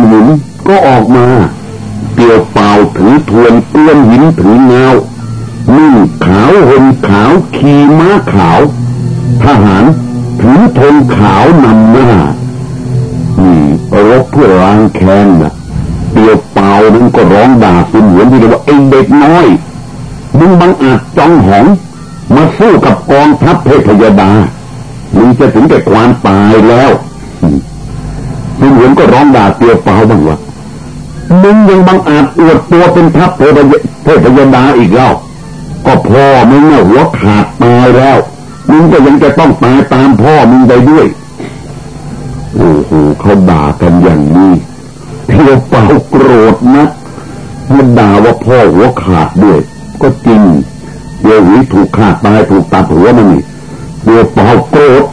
นหินก็ออกมาเตียวเปล่าถือทวนเกลื่อนหินถือเงานุ่งขาวห่มขาวขี่ม้าขาว ทหารถือธงขาวนำหน้านี่รบเพื่อล้างแค้นนะเตียวเปล่านั้นก็ร้องด่าสุนหวนที่เรียกว่าไอ้เด็กน้อยมึงบังอาจจองหองมาสู้กับกองทัพเทพยดามึงจะถึงแก่ความตายแล้ว สุนหวนก็ร้องด่าเตียวเปล่าบ้างว่ามึงยังบังอาจอวดตัวเป็นทัพเทพยดาอีกแล้วก็พ่อมึงเนี่ยหัวขาดตายแล้ว มึงก็ยังจะต้องตายตามพ่อมึงไปด้วยโอ้โหเขาด่ากันอย่างนี้เพียวเปล่าโกรธนะมันด่าว่าพ่อหัวขาดด้วย ก็จริงเดี๋ยวนี้ถูกขาดตายถูกตัดหัวมันนี่เพียวเปล่าโกรธ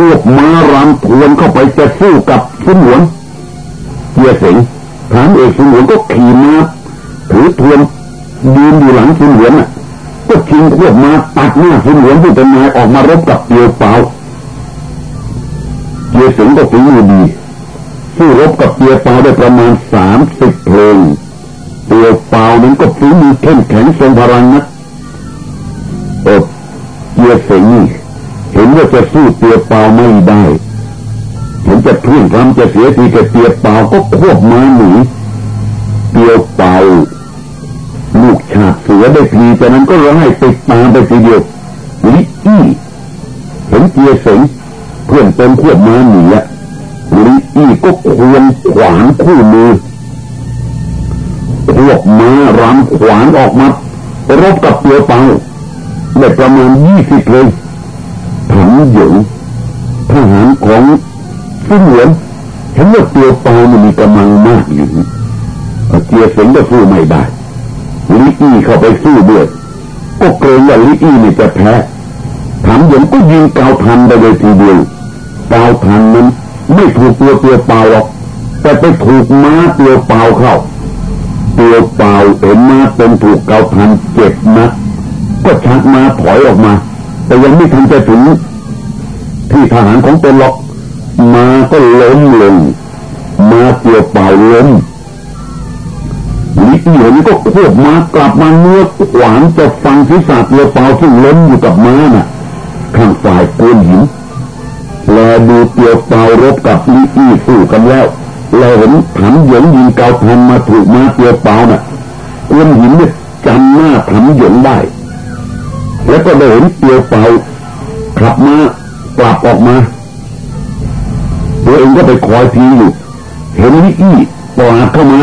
ควบม้ารำทวนเข้าไปจะสู้กับสุนหวนเกียเสงฐานเอกสุนหวนก็ขี่ม้าถือทวนยืนอยู่หลังสุนหวนอะก็ชิงควบม้าตัดหน้าสุนหวนที่เป็นนายออกมารบกับเตียวเปล่าเกียสิงก็ฝีมือดีสู้รบกับเตียวเปาได้ประมาณสามสิบเพลงเตียวเปานั้นก็ฝีมือเข้มแข็งทรงพลังนะเออเกียสิงเห็น ว่าจะสู้เตียวเปล่าไม่ได้เห็นจะพึ่งทำจะเสียทีกับเตียวเปล่าก็ควบมาหนีเตียวเปล่าลูกชาบเสือได้ทีจากนั้นก็ร้องให้ติดตามไปทีเดียวลิอี้เห็นเกียร์สงเพื่อนเต็มควบม้าหนีอะลิอี้ก็ควงขวานคู่มือควบม้ารำขวานออกมารบกับเตียวเปล่าได้ประมาณยี่สิบเลย หยงทหารของซึ่งเหมือนเห็นว่าเตียวเปามันมีกำลังมากอยู่เกียร์สงก็สู้ไม่ได้ลิอี้เข้าไปสู้ด้วยก็เกรงว่าลิอี้นี่จะแพ้ถามหยงก็ยิงเกาทันไปเลยทีเดียวเกาทันนั้นไม่ถูกตัวตัวเปล่าหรอกแต่ไปถูกม้าตัวเปล่าเข้าตัวเปล่าเห็นม้าเป็นถูกเกาทันเจ็บนะก็ชักม้าถอยออกมา แต่ยังไม่ทันจะถึง ที่ทหารของตนหรอกมาก็ล้มลงมาเตียวเปล่าล้มลิเหียนก็ควบม้ากลับมาเนื้อขวานจะฟังศีรษะเตียวเปล่าที่ล้มอยู่กับม้าน่ะข้างฝ่ายโกนหินแลดูเตียวเปล่ารบกับลิอี้สู้กันแล้วแลเห็นถันหยงยิงเกาทันมาถูกม้าเตียวเปล่าน่ะโกนหินเนี่ยจำหน้าถันหยงได้ แล้วก็ได้เห็นเตียวเปล่าขับมา กลับออกมา ตัวเองก็ไปคอยทีอยู่ เห็นลิอี้ปลาเข้ามา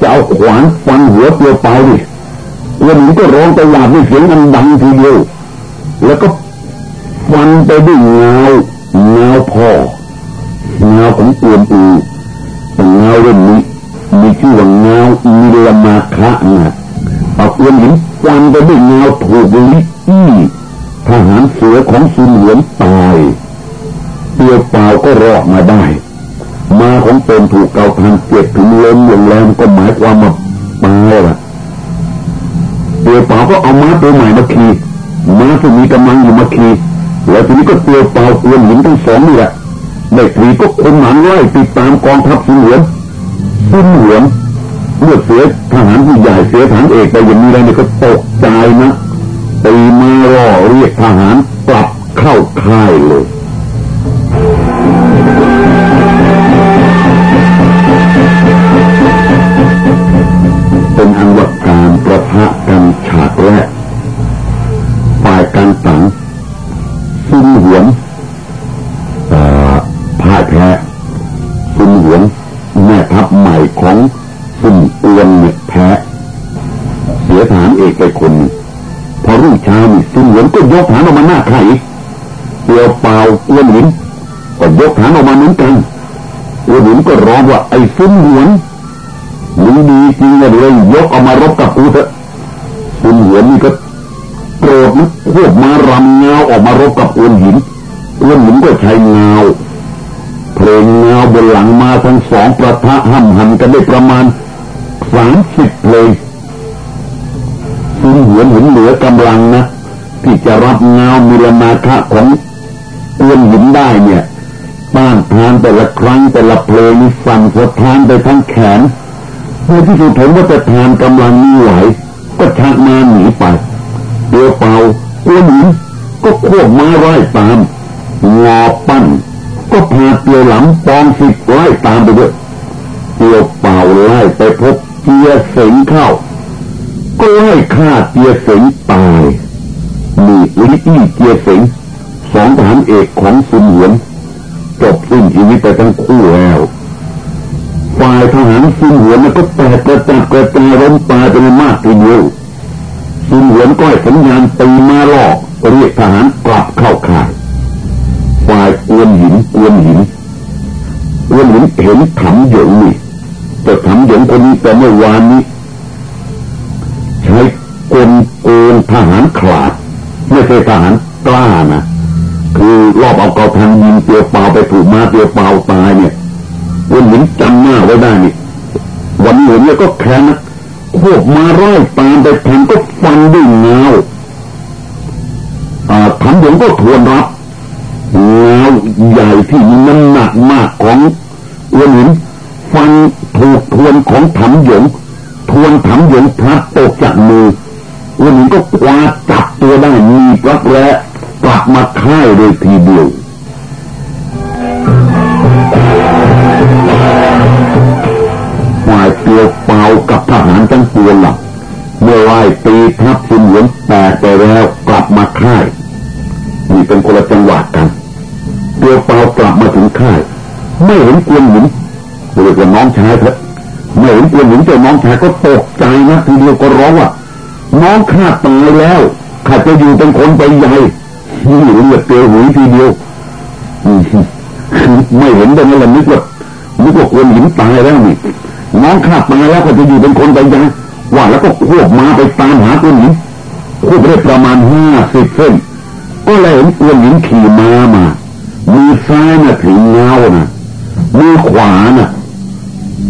จะเอาขวานฟันหัวเปลียวเปล่าดิวันนี้ก็ร้องตะหลาดด้วยเสียงอันดังทีเดียว แล้วก็ฟันไปด้วยเงาเงาพ่อเงาของตัวอูแต่เงาเรื่องนี้มีชื่อว่าเงามิลมาคะนะเอาเอื้อนหินฟันไปด้วยเงาถูกลิอี้ ทหารเสือของสุนเหลียนตายเปลียวเปล่าก็รอดมาได้ มาของตนถูกเกาทันเจ็บถึงล้มลงแรงก็หมายความว่าตายละเตียวเปล่าก็เอาม้าตัวใหม่มาขี่ม้าที่มีกำลังอยู่มาขี่แล้วทีนี้ก็เตียวเปล่ากวนหินทั้งสองนี่แหละได้ขี่ก็คนหมันไล่ติดตามกองทัพสุนเหลวนสุนเหลวนเมื่อเสียทหารผู้ใหญ่เสียทหารเอกไปอย่างนี้แล้วเนี่ยก็ตกใจนะ ตีมาล่อเรียกทหารกลับเข้าค่ายเลย ก็ยกฐานออกมาหน้าใครเตียวเปล่าอ้วนหินก็ยกฐานออกมาเหมือนกันอ้วนหินก็ร้องว่าไอ้ซุนหวนมึงดีจริงเลยยกเอามารบกับกูเถอะคุณหัวนี่ก็โกรธนะพวกมารำเงาออกมารบกับอ้วนหินอ้วนหินก็ใช้เงาเพลงเงาบนหลังมาทั้งสองประทะห้ำหันกันได้ประมาณสามสิบเพลง จะรับเงามิลนาคะของอ้วนหินได้เนี่ยต้านทานแต่ละครั้งแต่ละเพลงสั่นสะท้านไปทั้งแขนเมื่อที่สุดผมว่าจะทานกำลังมีไหวก็ชักมาหนีไปเดียวเปล่าอ้วนหินก็ควบมาไล่ตามงอปั้นก็พาเตียวหลังปองสิบไล่ตามไปด้วยเตียวเป่าไล่ไปพบเจียเสงเข้าก็ไล่ฆ่าเจียเสงตาย ลิอี้เจียเสงสองทหารเอกของสุนหวนจบสิ้นชีวิตไปทั้งคู่แล้วฝ่ายทหารซุนหวนก็แตกกระจัดกระจายล้มตายเป็นมากทีเดียวซุนหวนก็ให้สัญญาณตีมาล่อเรียกทหารกลับเข้าค่ายฝ่ายกวนหินกวนหินกวนหินเห็นถำหยงนี่แต่ถำหยงคนนี้แต่เมื่อวานนี้ใช้กลโกงทหารขาด ใช่ทหารกล้านะคือรอบเอาเกาทันยิงเตียวเปล่าไปถูกมาเตียวเปล่าตายเนี่ยวันหินจำหน้าไว้ได้นี่วันนี้เนี่ยก็แค้นนะพวกมาไล่ตามไปแทงก็ฟันด้วยเงาอ่าทำหยงก็ทวนรับเงาใหญ่ที่มีน้ำหนักมากของวันหินฟันถูกทวนของถำหยงทวนถำหยงพลัดตกจากมือ วันหินก็คว้าจับตัวได้มีรักแร้กลับมาค่ายเลยทีเดียวฝ่ายเตียวเปล่ากับทหารทั้งปวหลักเมื่อไล่ตีทัพสุนหวนแตกไปแล้วกลับมาค่ายนี่เป็นคนละจังหวัดกันเตียวเปล่ากลับมาถึงค่าย ไม่เห็นกวนหญิงเรียกว่าน้องชายเถอะไม่เห็นกวนหญิงเจ้าน้องชายก็ตกใจนะทีเดียวก็ร้องว่า น้องข้าตายแล้วข้าจะอยู่เป็นคนไปใหญ่นี่เลือดเตียวหุยทีเดียวไม่เห็นแต่นั่นแหละนึกว่านึกว่าคนหินตายแล้วนี่น้องข้าตายแล้วก็จะอยู่เป็นคนไปยังว่าแล้วก็ควบมาไปตามหาตัวหินควบได้ประมาณห้าสิบเส้นก็เลยเห็นตัวหินขี่ม้ามามือซ้ายน่ะถึงเงาน่ะมือขวาน่ะ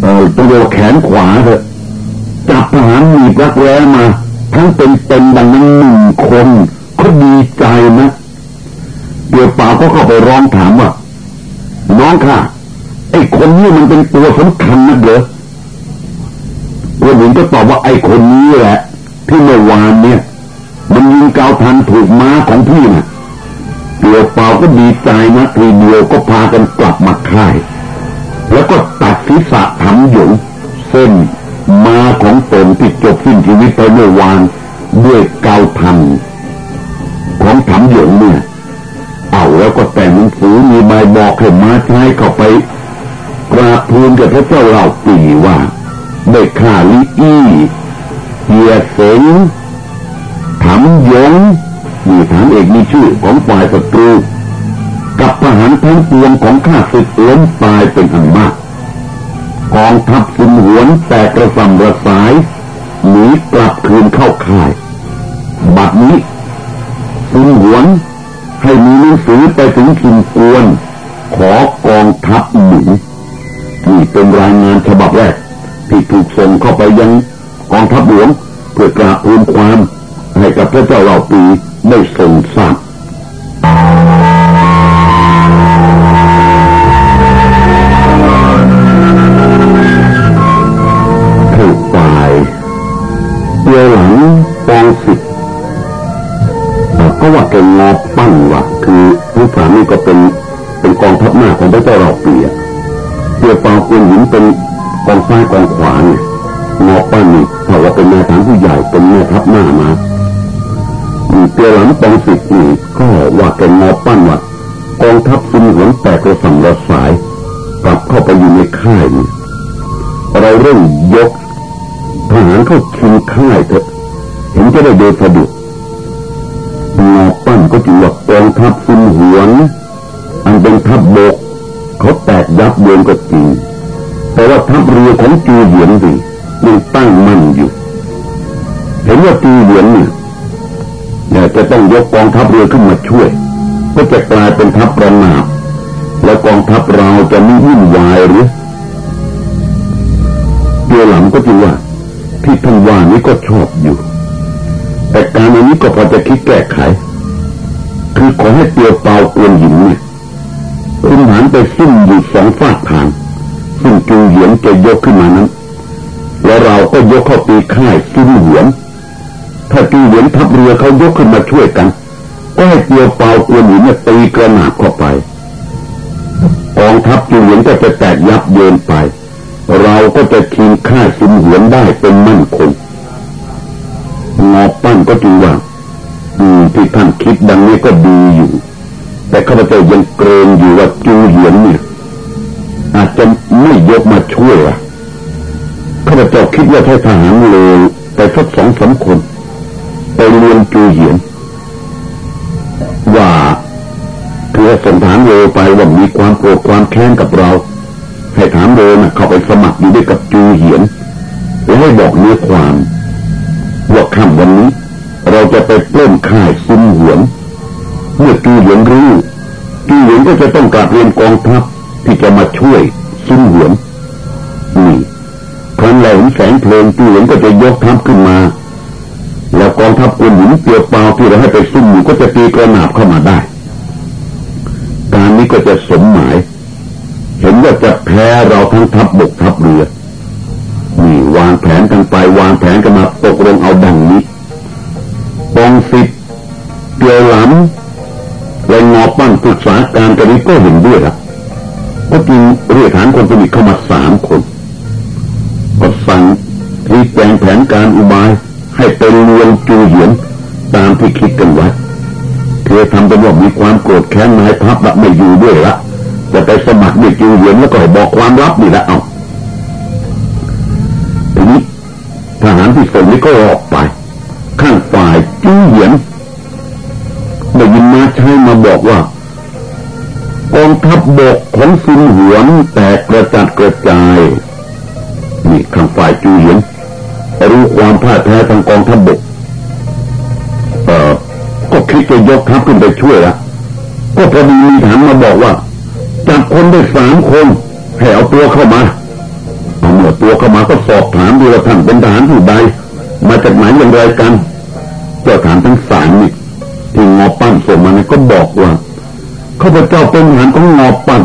เออตัวแขนขวาเถอะจับทหารมีรักแร้มา ทั้งเป็นเป็นดังนั้นหนึ่งคนเขาดีใจนะเดี๋ยวป่าก็เข้าไปร้องถามว่าน้องค่ะไอ้คนนี้มันเป็นตัวสำคัญนะเหรอวันหนึ่งก็ตอบว่าไอ้คนนี้แหละ ที่เมื่อวานเนี่ย มันยิงเกาทันถูกม้าของพี่นะ่ะเดี๋ยวเปล่าก็ดีใจนะทีเดียวก็พากันกลับมาค่าย แล้วก็ตัดศีรษะทำหยงเส้น ม้าของตนที่จบสิ้นชีวิตไปเมื่อวานด้วยเกาทันของถำหยงเนี่ยเอาแล้วก็แต่งหนังสือมีใบบอกให้มาใช้เข้าไปกราบทูลกับพระเจ้าเหล่าปีว่าได้ข่าลิอี้เฮียเสงถำหยงมีฐานเอกมีชื่อของฝ่ายศัตรูกับทหารทั้งปวงของข้าศึกล้มตายเป็นอันมาก องทัพสุนหวนแต่กระสำระสายหนีกลับคืนเข้าค่าย บัดนี้สุนหวนให้มีหนังสือไปถึงสุนกวน ขอกองทัพหนีนี่เป็นรายงานฉบับแรก ที่ถูกส่งเข้าไปยังกองทัพหลวงเพื่อกราบทูลความ ให้กับพระเจ้าเหล่าปีได้ทรงทราบ กองซ้กองขวานเนี่ยมอปั้นนี่ถ้าว่าเป็นแม่ทหารผู้ใหญ่เป็นแม่ทัพหน้ามาเตียหลังปองสิบนี่ก็ว่าเป็นมอ ยกกองทัพเรือขึ้นมาช่วย ก็จะกลายเป็นทัพประนาบแล้วกองทัพเราจะไม่วุ่นวายหรือเดียวหลังก็จริงว่า ที่ท่านว่านี้ก็ชอบอยู่ แต่การอันนี้ก็พอจะคิดแก้ไข คือขอให้เตียวเปล่ากวนหญิงเนี่ยคุณหันไปซุ่มอยู่สองฝากทางซึ่งจูเหยียนจะยกขึ้นมานั้น แล้วเราก็ยกเข้าตีค่ายซุ่มเหยียน ถ้าจูเหยียนทัพเรือเขายกขึ้นมาช่วยกัน ก็ให้เตียวเปล่ากวนหินเนี่ยตีกระหนาบเข้าไปกองทัพจูเหยียนก็จะแตกยับเยินไป เราก็จะชิงค่าซุ่มเหยียนได้เป็นมั่นคงงอปั้นก็จึงว่าอืมที่ท่านคิดดังนี้ก็ดีอยู่ แต่ข้าพเจ้ายังเกรงอยู่ว่าจูเหยียนเนี่ย อาจจะไม่ยกมาช่วยอะข้าพเจ้าคิดว่าถ้าทหารเลยไปสักสองสามคน ตูเหยียนว่าคือส่งฐานเรไปว่ามีความโกรธความแค้นกับเรา ให้ถามเรนะเข้าไปสมัครอยู่ด้วยกับจูเหียนแล้วให้บอกเนื้อความว่าค่ำวันนี้ เราจะไปปล้นค่ายซุ้มหวนเมื่อจูเหียนรู้จูเหียนก็จะต้องกลับเรียนกองทัพที่จะมาช่วยซุ้มหวนนี่ครั้นเราเห็นแสงเพลิงจูเหียนก็จะยกทัพขึ้นมา นหินเปลียวเปล่าที่เราให้ไปซุ่มอยู่ก็จะตีกระหนาบเข้ามาได้ การนี้ก็จะสมหมาย เห็นว่าจะแพ้เราทั้งทัพบบกทัพเรือนี่วางแผนกันไปวางแผนกันมาตกลงเอาดังนี้ปองสิบเปียวหลำและงอปั้นปรึกษาการกันนี้ก็เห็นด้วย ไม่อยู่ด้วยละจะไปสมัครด้วยจูเหยียนแล้วก็บอกความลับนี่ละเอาทีนี้ทหารที่ส่งนี้ก็ออกไป ข้างฝ่ายจูเหยียนได้ยินมาใช้มาบอกว่ากองทัพบกของซินหวนแตกกระจัดกระจายนี่ข้างฝ่ายจูเหยียนรู้ความพ่ายแพ้ทางกองทัพบก เออก็คิดจะยกทัพขึ้นไปช่วยละ ก็พอดีมีถามมาบอกว่าจับคนได้สามคนให้เอาตัวเข้ามาเอาเมื่อตัวเข้ามาก็สอบถามดูว่าท่านเป็นทหารผู้ใดมาจากไหนอย่างไรกัน เจ้าฐานทั้งสามนี่ที่งอปั้นส่งมาเนี่ยก็บอกว่าข้าพเจ้าเป็นทหารของงอปั้น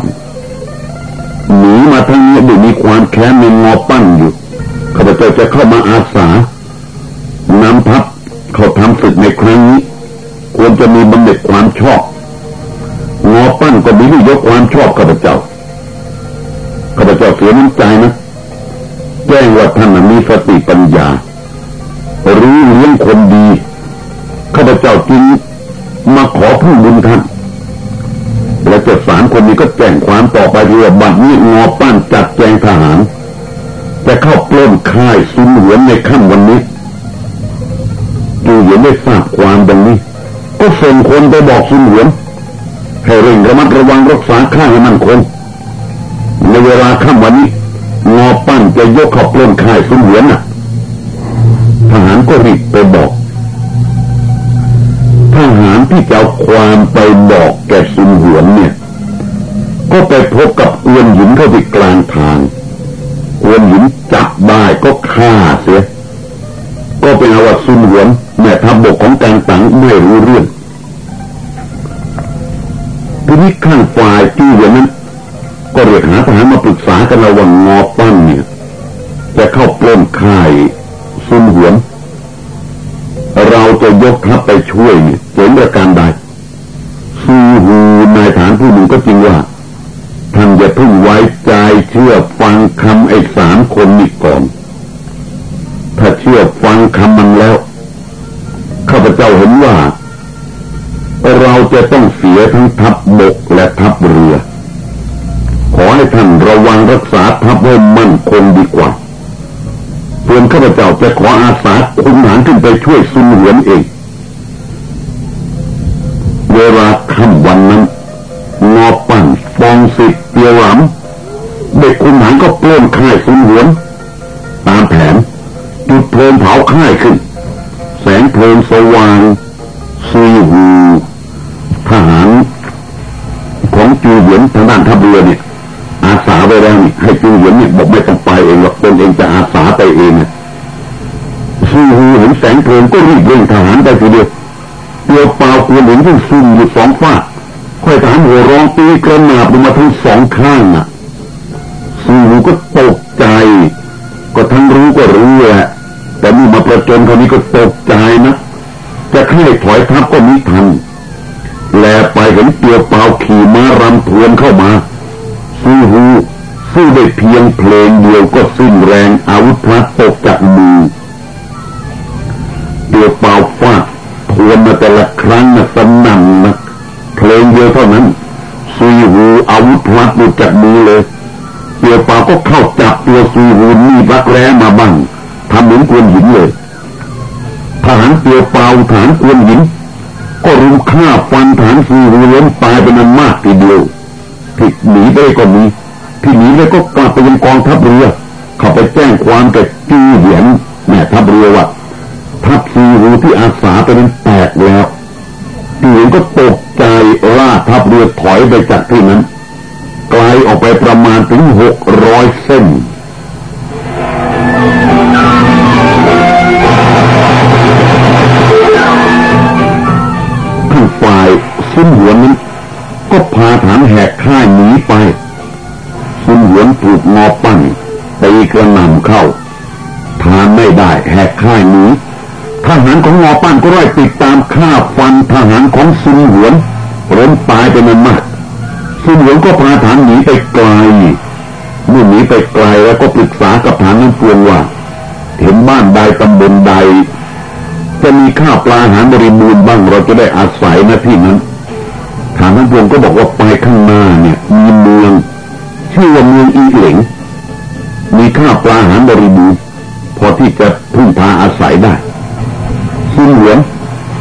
ทีนี้ข้างฝ่ายจี้เหวนั้น ก็เรียกหาทหารมาปรึกษากันระหว่างงอปั้นเนี่ยจะเข้าปล้นค่ายซุนหวน เราจะยกทัพไปช่วยเนี่ยเห็นประการใดซูฮูนายฐานผู้หนึ่งก็จริงว่าท่านอย่าพึ่งไว้ใจเชื่อฟังคำไอ้สามคนนี้ก่อน ถ้าเชื่อฟังคำมันแล้วข้าพเจ้าเห็นว่า จะต้องเสียทั้งทัพบกและทัพเรือ ขอให้ท่านระวังรักษาทัพให้มั่นคงดีกว่าส่วนข้าพเจ้าจะขออาสาคุมหานขึ้นไปช่วยซุนหวนเอง เวลาค่ำวันนั้นงอปั่นฟองสิทธิ์เตียวหลำเด็กคุมหานก็ปล้นค่ายซุนหวนตามแผนจุดเพลิงเผาค่ายขึ้น แสงเพลิงสว่างซุยหู ทหารของจูเหวียนทางด้านทัพเรือเนี่ย อาสาไปแล้วนี่ให้จูเหวียนเนี่ยบอกไม่ต้องไปเองหรอกตนเองจะอาสาไปเองเนี่ยซูฮูเห็นแสงเพลิงก็รีบเร่งทหารไปทีเดียวเตียวเปล่าควรเห็นที่ซุ่มอยู่สองฝ้าค่อยฐานหัวร้องตีกระหนาบลงมาทั้งสองข้างอะสูก็ตกใจ ก็ทั้งรู้ก็รู้แหละแต่นี่มาประจนคนนี้ก็ตกใจนะจะใคร่ถอยทับก็มิทัน เห็นเตียวเปล่าขี่ม้ารำทวนเข้ามาสู้หูสู้ได้เพียงเพลงเดียวก็สิ้นแรงอาวุธพลัดตกจากมือเตียวเปล่าฟาดทวนมาแต่ละครั้งนะสนั่นนะเพลงเดียวเท่านั้นซุยหูอาวุธพลัดหลุดจากมือเลยเตียวเปล่าก็เข้าจับตัวซุยหูนี่รักแร้มาบ้างทำเหมือนกวนหินเลยทหารเตียวเปล่าฐานกวนหิน ก็รุมฆ่าฟันฐานซุยหูล้มตายเป็นอันมากทีเดียวผิดหนีไปก็มีที่หนีไปก็กลับไปยังกองทัพเรือเขาไปแจ้งความกับจีเหวียนแม่ทัพเรือว่าทัพซีหูที่อาสาไปนั้นแตกแล้วจีเหวียนก็ตกใจล่าทัพเรือถอยไปจากที่นั้นไกลออกไปประมาณถึงหกร้อยเส้น ซุ้มหวนนั้นก็พาฐานแหกค่ายหนีไปซุนหวนถูกงอปั้นตีกระหน่ำเข้าทานไม่ได้แหกค่ายหนีทหารของงอปั้นก็ไล่ติดตามฆ่าฟันทหารของซุนหวนร้นตายเป็นอันมากซุนหวนก็พาฐานหนีไปไกลเมื่อหนีไปไกลแล้วก็ปรึกษากับฐานนั้นพวงว่า เห็นบ้านใดตำบลใด จะมีข้าวปลาอาหารบริบูรณ์บ้างเราจะได้อาศัยนะที่นั้นานทั้งปวงก็บอกว่าไปข้างหน้าเนี่ยมีเมืองชื่อว่าเมืองอีเหลงมีข้าวปลาอาหารบริบูรณ์พอที่จะพึ่งพาอาศัยได้ซุนหลวง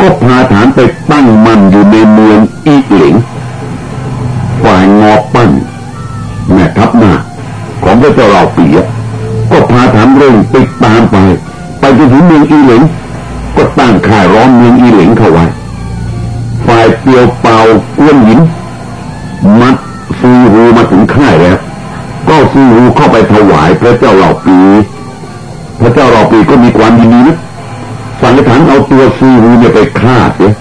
ก็พาฐานไปตั้งมั่นอยู่ในเมืองอีเหลง พระเจ้าเหล่าปี พระเจ้าเหล่าปีก็มีความยินดีนะสังฆทานเอาตัวซีรูเนี่ยไปฆ่าเสีย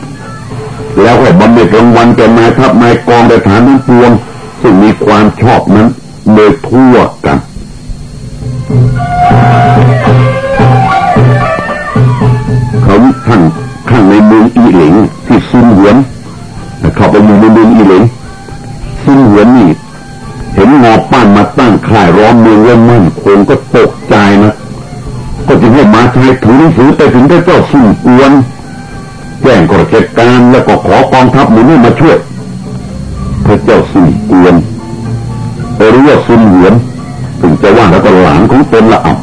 แล้วให้บำเหน็จรางวัลแก่นายทัพนายกองในฐานนั้นปวง ซึ่งมีความชอบนั้นโดยทั่วกันเขาข้างข้างในเมืองอีหลิงที่ซุนหวน ตั้ร้อมเมืองเล่มั่นคงก็ตกใจนะก็จึงให้มาชายถือหนังสือไปถึงพระเจ้าสุนกวนแจ้งกฎเหตุการณ์แล้วก็ขอกองทัพหมู่นี้มาช่วยพระเจ้าสุนกวนรู้ว่าสุนเหวนถึงจะว่าแล้วก็หลานของตนละอะ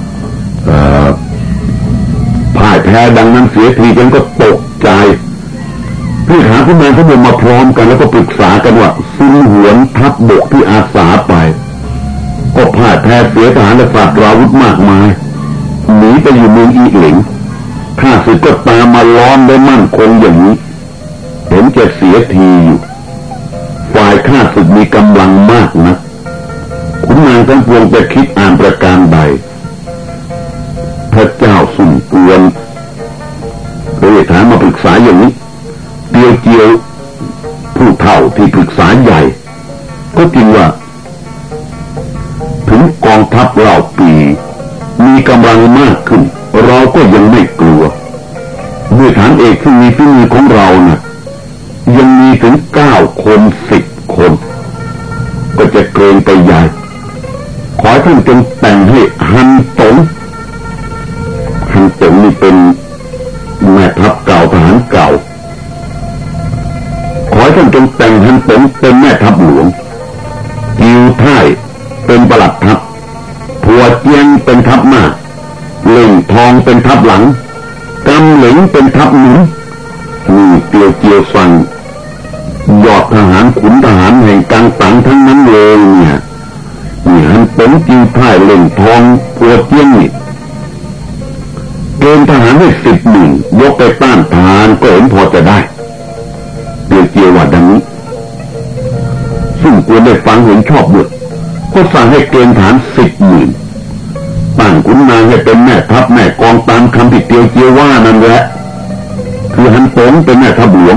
พ่ายแพ้ดังนั้นเสียทีจนก็ตกใจพี่ขาขึ้นมาทั้งหมดมาพร้อมกันแล้วก็ปรึกษากันว่าซินหวนทัพบกที่อาสาไป พ่ายแพ้เสียทหารและฝากราวุธมากมายหนีไปอยู่เมืองอีหลิงข้าศึกก็ตามมาล้อมได้มั่นคงอย่างนี้เห็นจะเสียทีอยู่ฝ่ายข้าศึกมีกำลังมากนะคุณนางทั้งปวงจะคิดอ่านประการใด นี่ฮันตงกิวท่ายเล่งทองผัวเจียงนี่เกณฑ์ทหารได้สิบหนึ่งยกไปต้านทารก็เห็นพอจะได้เดียวเกียวว่าดังนี้ซึ่งควรได้ฟังเห็นชอบด้วยก็สั่งให้เกณฑ์ฐานสิบหมื่นตั้งขุนนางให้เป็นแม่ทัพแม่กองตามคำที่เตียวเจียวว่านั่นแหละคือฮันโตงเป็นแม่ทัพหลวง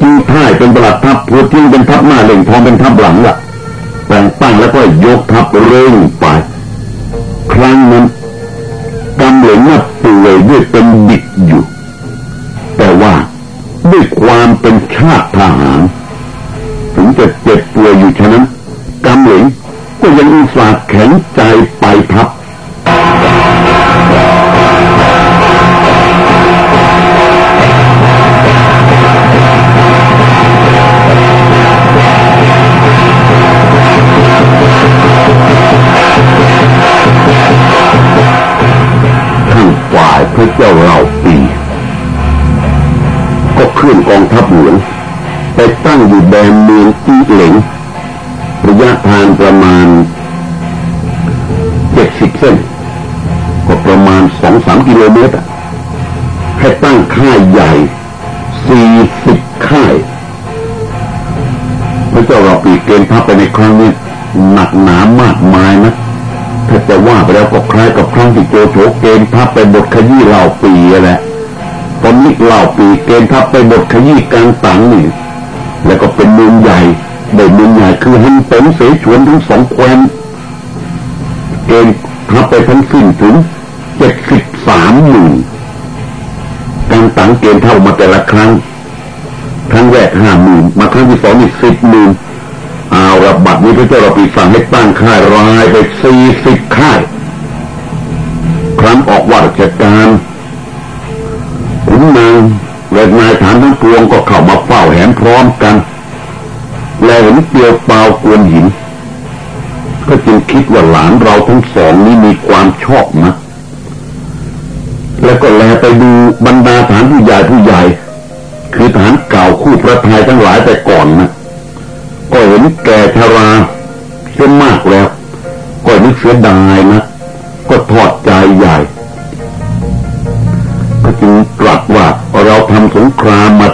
จีท่ายเป็นประหลัดทัพพัวทิ้งเป็นทัพหน้าเล่งทองเป็นทัพหลังล่ะ แต่งตั้งแล้วก็ยกทัพเร่งไป ครั้งนั้นกำเหลงน่ะป่วยด้วยเป็นบิด โจโฉเกณฑ์ทัพไปบทขยี้เหล่าปีแหละตอนนี้เหล่าปีเกณฑ์ทัพไปบทขยี้กลางตังนี่แล้วก็เป็นเมืองใหญ่ได้เมืองใหญ่คือฮันเต็มเสฉวนทั้งสองแคว้นเกณฑ์ทัพไปทั้งสิ้นถึงเจ็ดสิบสามหมื่นการตังเกณฑ์เท่ามาแต่ละครั้งครั้งแรกห้าหมื่นมาครั้งที่สองอีกสิบหมื่นเอาระบัดนี้พระเจ้าเราปีสั่งให้ตั้งค่ายรายไปสี่สิบค่าย ครั้งออกว่าราชการขุนนางและนายฐานทั้งปวงก็เข้ามาเฝ้าแหนพร้อมกัน และเห็นเปียวเปล่ากวนหิน ก็จึงคิดว่าหลานเราทั้งสองนี้มีความชอบนะแล้วก็แลไปดูบรรดาฐานผู้ใหญ่ผู้ใหญ่ คือฐานเก่าคู่พระทายทั้งหลายแต่ก่อนนะก็เห็นแก่ชราเสียมากแล้ว ก็นึกเสียดายนะ ใหญ่ ก็จึงตรัสว่าเราทำสงครามมา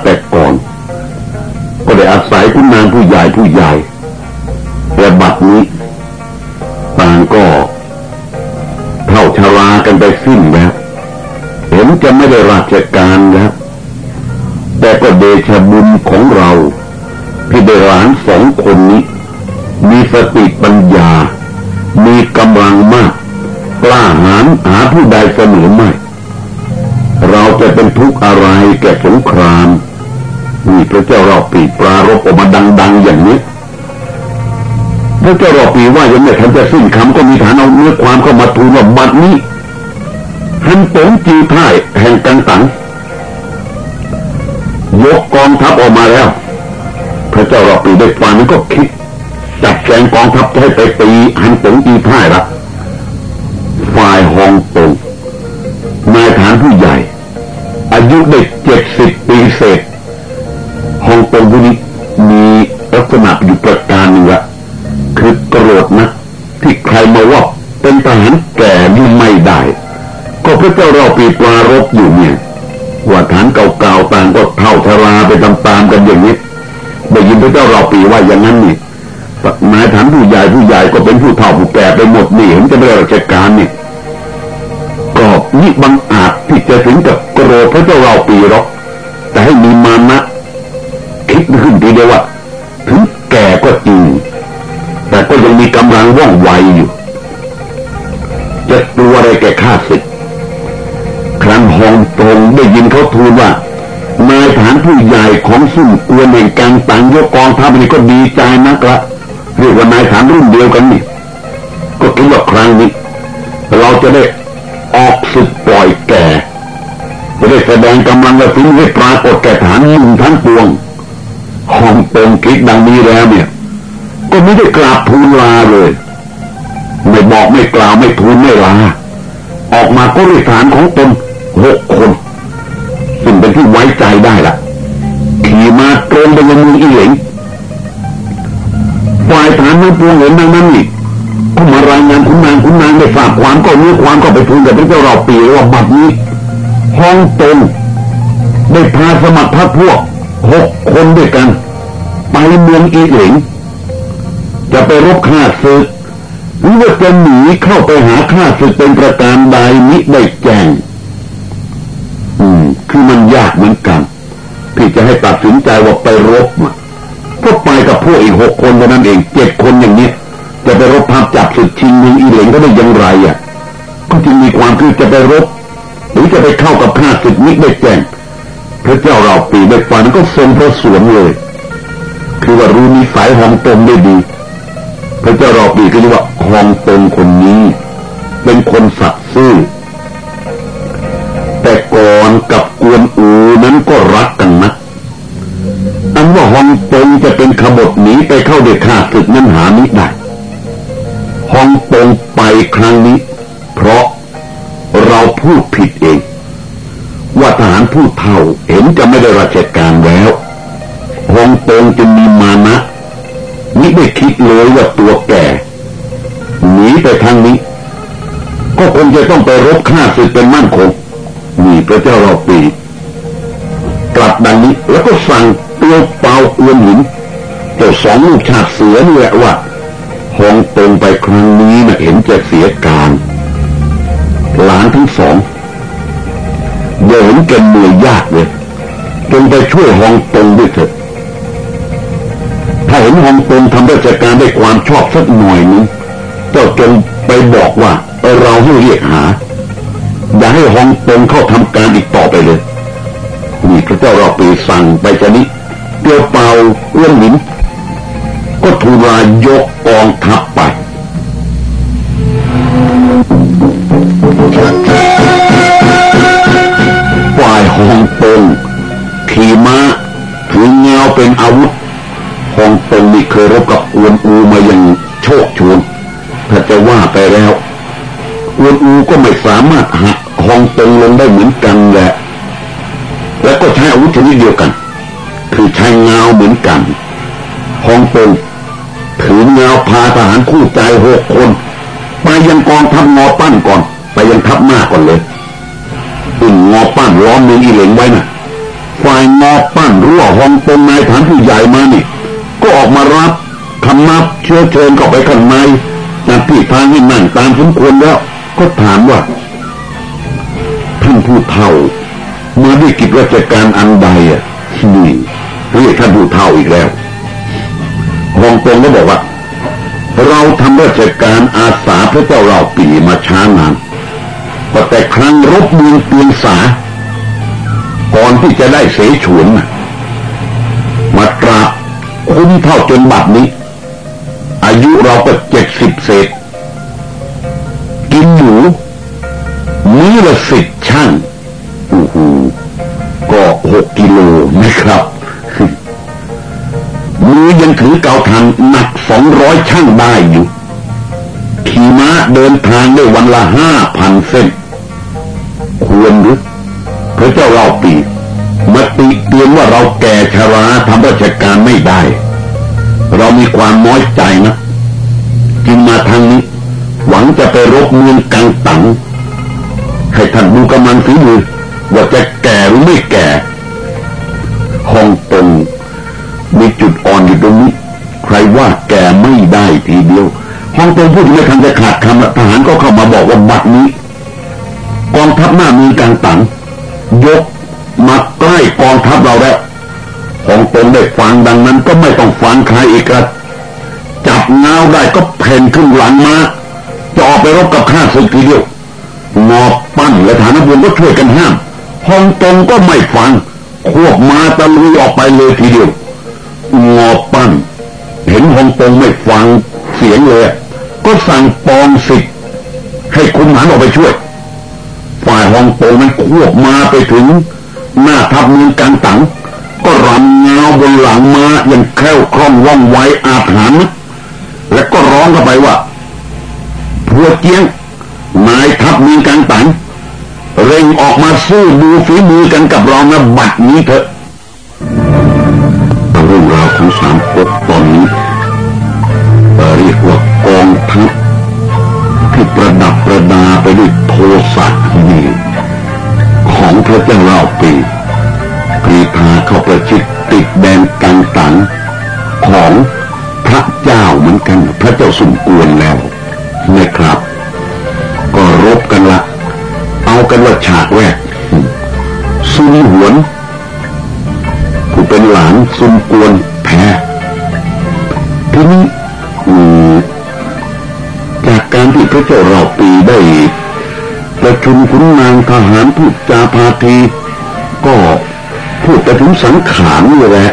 ระเจ้าราปีว่ายังไม่ทันจะสิ้นคำก็มีฐานเอาเนื้อความเข้ามาทูลว่าบัดนี้ฮันตงจีท่ายแห่งกังตังยกกองทัพออกมาแล้ว พระเจ้าราปีได้ฟังนั้นก็คิดจัดแจงกองทัพให้ไปตีฮันตงจีท่ายละฝ่ายฮองตงนายฐานผู้ใหญ่ อายุได้เจ็ดสิบปีเศษ เป็นทหารแก่นี่ไม่ได้ ก็พระเจ้าเราปีปลารบอยู่เนี่ยว่าฐานเก่าๆต่างก็เท่าชราไปตามๆกันอย่างนี้ได้ยินพระเจ้าเราปีว่าอย่างนั้นนี่นายฐานผู้ใหญ่ผู้ใหญ่ก็เป็นผู้เฒ่าผู้แก่ไปหมดนี่เห็นจะไม่ได้ราชการนี่ก็นี่บังอาจที่จะถึงกับโกรธพระเจ้าเราปีหรอกแต่ให้มีมานะคิดขึ้นทีเดียวว่าถึงแก่ก็จริงแต่ก็ยังมีกำลังว่องไวอยู่ จะตัวอะไรแก่ข้าศึก ครั้งฮองตงได้ยินเขาทูลว่านายฐานผู้ใหญ่ของสุ่มกวนแห่งการต่างยกกองทัพนี่ก็ดีใจนักละเรียกว่านายฐานรุ่นเดียวกันนี่ก็คิดว่าครั้งนี้ เราจะได้ออกศึกปล่อยแก่จะได้แสดงกำลังและฝีมือให้ปรากฏแก่ฐานหนุ่มทั้งปวงฮองตงคิดดังนี้แล้วเนี่ย ก็ไม่ได้กราบทูลลาเลย บอกไม่กล่าวไม่ทูลไม่ลา ออกมาก็ด้วยฐานของตนหกคนซึ่งเป็นที่ไว้ใจได้ละขี่มาตรงไปยังเมืองอีเหลงฝ่ายฐานนั้นปวงเห็นดังนั้นนี่ก็มารายงานคุณนางคุณนางได้ฝากความก็รู้ความก็ไปทูลกับพระเจ้าเราปีว่าบัดนี้ห้องตนได้พาสมัครพรรคพวกหกคนด้วยกัน ไปเมืองอีเหลงจะไปรบฆ่าศึก หรือว่าจะหนีเข้าไปหาข้าศึกเป็นประการใดมิได้แจ้ง อืม คือมันยากเหมือนกันที่จะให้ตัดสินใจว่าไปรบมาก็ไปกับพวกอีกหกคนเท่านั้นเองเจ็ดคนอย่างนี้จะไปรบพับจับสุดชิงมืงอีเหลงก็ได้ยังไรอะ ก็จึงมีความคือจะไปรบหรือจะไปเข้ากับข้าศึกนิได้แจ้งพระเจ้าเราปีได้ฟันก็ทรงพระสวนเลย คือว่ารู้นิสัยหองตนได้ดี อบีก็เรียกว่าฮองตงคนนี้ เป็นคนสัตย์ซื่อ แต่ก่อนกับกวนอูนั้นก็รักกันนะอันว่าฮองตงจะเป็นขบถหนีไปเข้าเด็กขาดศึกนั้นหาไม่ ลูกชาติเสือนี่แหละว่าฮองตงไปครั้งนี้นะเห็นจะเสียการหลานทั้งสองเดินเกันมือยากเลยจงไปช่วยฮองตงด้วยเถิดถ้าเห็นฮองตงทำราชการได้ความชอบสักหน่อยนึงเจ้าจงไปบอกว่าเราให้เรียกหาอย่าให้ฮองตงเข้าทำ ถามว่า ท่านผู้เฒ่ามาด้วยกิจราชการอันใดอะนี่เรียกท่านผู้เฒ่าอีกแล้วฮองตงก็บอกว่า เราทำราชการอาสาพระเจ้าเราปีมาช้านานแต่ครั้งรบเมืองเปียงสา ก่อนที่จะได้เสฉวนมาตราบคุ้มเท่าจนบัดนี้ อายุเราก็เจ็ดสิบเศษ กินหมู มื้ละสิบช่างโอ้โหก็หกกิโลนะครับมือยังถือเกาทันหนักสองร้อยช่างได้อยู่ขี่ม้าเดินทางได้วันละห้าพันเส้น ควรหรือพระเจ้าเราปีมาติเตือนว่าเราแก่ชราทำราชการไม่ได้ เรามีความน้อยใจนะ จึงมาทางนี้ หวังจะไปรบเมืองกังตัง ให้ท่านดูกำลังฝีมือว่าจะแก่หรือไม่แก่ฮ่องตงมีจุดอ่อนอยู่ตรงนี้ ใครว่าแกไม่ได้ทีเดียวฮ่องตงพูดไม่ทันจะขาดคำทหารก็เข้ามาบอกว่าบัดนี้ กองทัพหน้ามีกลางตังยกมาใกล้กองทัพเราแล้วฮ่องตงได้ฟังดังนั้นก็ไม่ต้องฟังใครอีกและจับเงาได้ก็เพ่นขึ้นหลังมาจะออกไปรบกับข้าศึกทีเดียวงอ และฐานบุญก็ช่วยกันห้ามฮองตงก็ไม่ฟังควบมาตะลุยออกไปเลยทีเดียวงอปั้นเห็นฮองตงไม่ฟังเสียงเลย ก็สั่งปองสิทธิ์ให้คุมหันออกไปช่วย ฝ่ายฮองตงมันควบมาไปถึง หน้าทัพเมืองกันตังก็รำเงาบนหลังมาอย่างแคล่วคล่องว่องไวอาถรรพ์และก็ร้องเข้าไปว่าพัวเจียงนายทัพเมืองกันตัง เร่งออกมาสู้ดูฝีมือกันกับเรานะบัดนี้เถอะเรื่องราวของสามก๊กตอนนี้เรียกว่ากองทัพที่ประดับประดาไปด้วยโทสะนี่ของพระเจ้าเราปีกรีธาเข้าประชิดติดแดนกังตังของพระเจ้าเหมือนกัน พระเจ้าสมควรแล้วนะครับ กันว่าฉากแรกซุนหวนผู้เป็นหลานซุนกวนแพ้ทีนี้จากการที่พระเจ้าเราปีได้ประชุมขุนนางทหารพูดจาพาที ก็พูดไปถึงสังขารเลยแหละ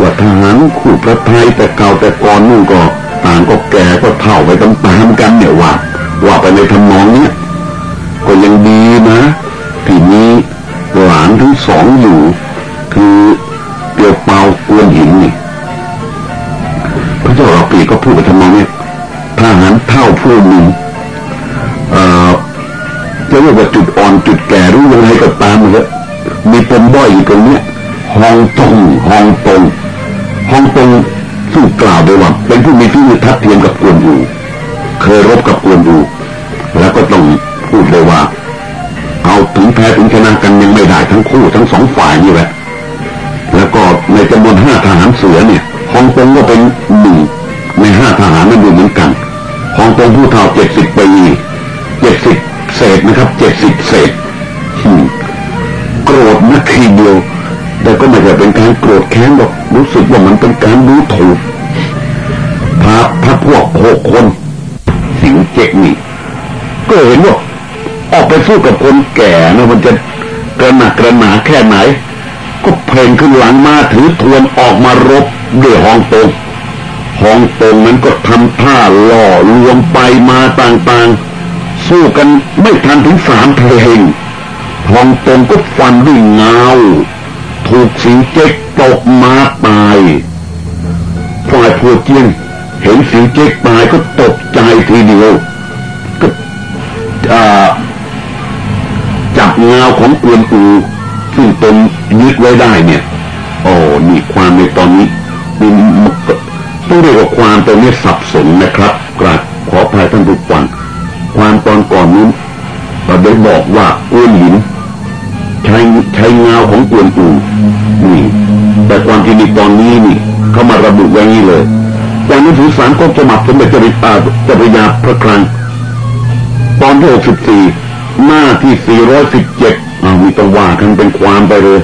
ว่าทหารคู่พระไทยแต่เก่าแต่ก่อนนู่นก็ต่างก็แก่ก็เท่าไปตามๆกันเนี่ยว่าว่าไปในทำนองเนี้ย ก็ยังดีนะทีนี้หลานทั้งสองอยู่ คือเปียวเปากวนหินนี่พระเจ้าเราปีก็พูดไปทำนองนี้ทหารเท่าผู้หนึ่งเอ่อจะเรียกว่าจุดอ่อนจุดแก่รู้ยังไงก็ตามเลยมีปมบ่อยอยู่ตรงเนี้ยฮองตงฮองตงฮองตงซึ่งกล่าวโดยว่าเป็นผู้มีฝีมือทัดเทียมกับกวนอูเคยรบกับกวนอูแล้วก็ต้อง พูดเลยว่า เอาถึงแพ้ถึงชนะกันยังไม่ได้ทั้งคู่ทั้งสองฝ่ายนี่แหละ แล้วก็ในจำนวนห้าทหารเสือเนี่ยฮองตงก็เป็นหนึ่งในห้าทหารนั่นอยู่เหมือนกันฮองตงผู้เท่าเจ็ดสิบปีเจ็ดสิบเศษนะครับเจ็ดสิบเศษโกรธนักทีเดียวแต่ก็ไม่ใช่เป็นการโกรธแค้นหรอกรู้สึกว่ามันเป็นการรู้ถูก สู้กับคนแก่นะมันจะกระหนักกระหนาแค่ไหน ก็เพลงขึ้นหลังมาถือทวนออกมารบด้วยฮองตงฮองตงนั้นก็ทำท่าล่อลวงไปมาต่างๆ สู้กันไม่ทันถึงสามเพลงฮองตงก็ฟันด้วยเงา ถูกสิงเจ๊กตกมาตายฝ่ายผัวเจียนเห็นสิงเจ๊กตายก็ตกใจทีเดียว ของกวนอูซึ่งตนยึดไว้ได้เนี่ยโอ้นี่ความในตอนนี้นี่ต้องเรียกว่าความตรงนี้สับสนนะครับกราบขอพายท่านผู้ฟังความตอนก่อนนี้เราได้บอกว่าอ้วนหินใช้ใช้เงาของกวนอูนี่ แต่ความที่มีตอนนี้นี่ เขามาระบุไว้นี้เลยจากนั้ถือสารก็จะมาสมเด็จจริตาจริยาพระครังตอนที่หกสิบสี่หน้าที่สี่ร้อยสิบเจ็ด อามีต้องว่ากันเป็นความไปเลย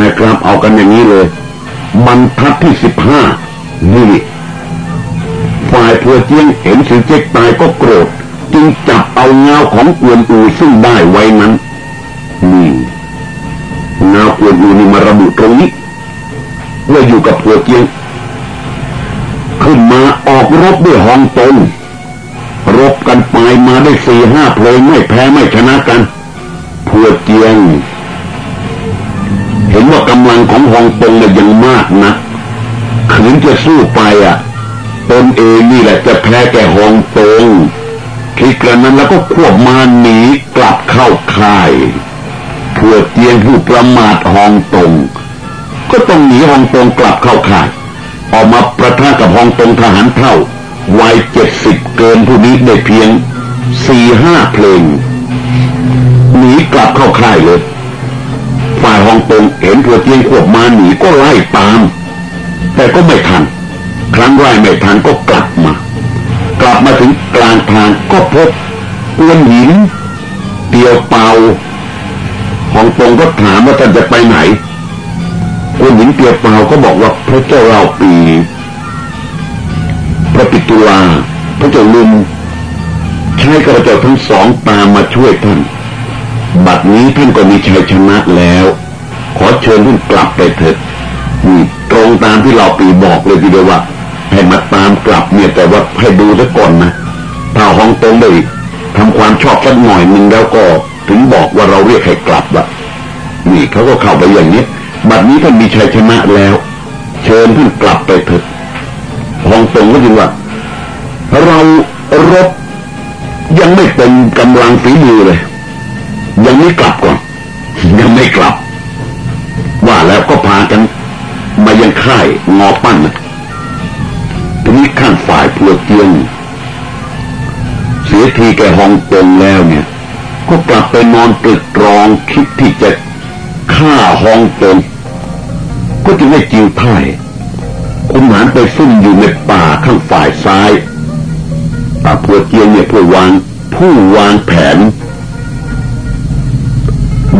นะครับเอากันอย่างนี้เลยบรรทัดที่สิบห้านี่ฝ่ายพัวเจียงเห็นสิเจ๊กตายก็โกรธ จึงจับเอาเงาของกวนอูซึ่งได้ไว้นั้นนี่เงาควนอูนี่มาระบุตรงนี้ว่าอยู่กับพัวเจียง ขึ้นมาออกรบด้วยฮองตงรบกันไปมาได้สี่ห้าเพลงไม่แพ้ไม่ชนะกัน พัวเจียง เห็นว่ากำลังของฮองตงเนี่ยยังมากนะขืนจะสู้ไปอะตนเองนี่แหละจะแพ้แก่ฮองตงคิดกระนั้นแล้วก็ควบมาหนีกลับเข้าค่ายเพื่อเตียงผู้ประมาทฮองตง ก็ต้องหนีฮองตงกลับเข้าค่าย ออกมาประทะกับฮองตงทหารเท่าวัยเจ็ดสิบเกินผู้นี้ได้เพียงสี่ห้าเพลง หนีกลับเข้าค่ายเลย ฝ่ายฮองตงเห็นเพื่อเตียงควบมาหนีก็ไล่ตาม แต่ก็ไม่ทัน ครั้งไล่ไม่ทันก็กลับมา กลับมาถึงกลางทางก็พบกวนหินเตียวเปาฮองตงก็ถามว่าท่านจะไปไหนคนหญิงเปียวเปล่าก็บอกว่าพระเจ้าเราปีพระปิตุลาพระเจ้าลุมใช้กระเจ้าทั้งสองตามมาช่วยท่าน บัดนี้ท่านก็มีชัยชนะแล้ว ขอเชิญท่านกลับไปเถิดนี่ตรงตามที่เราปีบอกเลยทีเดียวว่าให้มาตามกลับเนี่ยแต่ว่าให้ดูซะก่อนนะถ้าห้องตรงได้ทำความชอบสักหน่อยหนึ่งแล้วก็ถึงบอกว่าเราเรียกให้กลับละนี่เขาก็เข้าไปอย่างนี้บัดนี้ท่านมีชัยชนะแล้ว เชิญท่านกลับไปเถิดฮองตงก็จริงว่า เรารบยังไม่เป็นกำลังฝีมือเลย ยังไม่กลับก่อน ยังไม่กลับ ว่าแล้วก็พากันมายังค่ายงอปั้นนะทีนี้ข้างฝ่ายพลวเตียงเสียทีแกฮองตงแล้วเนี่ย ก็กลับไปนอนตรึกตรองคิดที่จะฆ่าฮองตงก็จึงได้จิวไท่คุณหมานไปซุ่มอยู่ในป่าข้างฝ่ายซ้ายป่าพัวเจียนเนี่ยผู้วางผู้วางแผน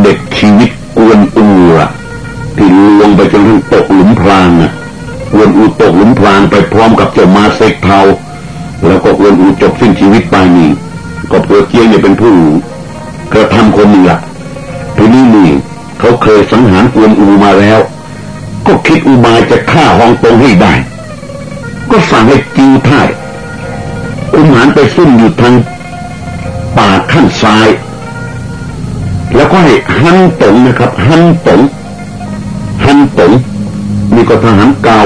เด็กชีวิตกวนอูอะที่ลวงไปจนถึงตกหลุมพรางอะกวนอูตกหลุมพรางไปพร้อมกับเจ้ามาเซกเทาแล้วก็กวนอูจบสิ้นชีวิตไปนี่ก็เพื่อเกียงเนี่ยเป็นผู้กระทำคนหนึ่งละทีนี้นี่เขาเคยสังหารกวนอูมาแล้ว ก็คิดอุบายจะฆ่าฮองตงให้ได้ ก็สั่งให้จิวท่ายอุมหานไปซุ่มอยู่ทางป่าขั้นซ้าย แล้วก็ให้ฮันตงนะครับฮันตงฮันตงนี่ก็ทหารเก่า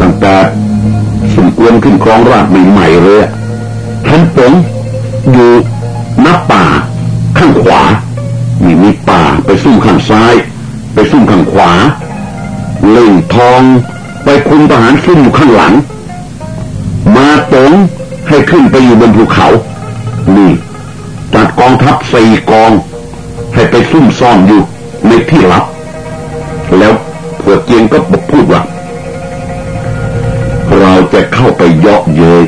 ตั้งแต่สมควรขึ้นครองราชใหม่ๆเลยฮันตงอยู่นับป่าข้างขวา มีมีป่าไปซุ่มข้างซ้าย ไปซุ่มข้างขวา เล่งทองไปคุมทหารซุ่มอยู่ข้างหลัง มาตงให้ขึ้นไปอยู่บนภูเขานี่ กองทัพสี่กอง ให้ไปซุ่มซ่อนอยู่ในที่ลับ แล้วผัวเกียงก็บอกพูดว่า เราจะเข้าไปเยาะเย้ย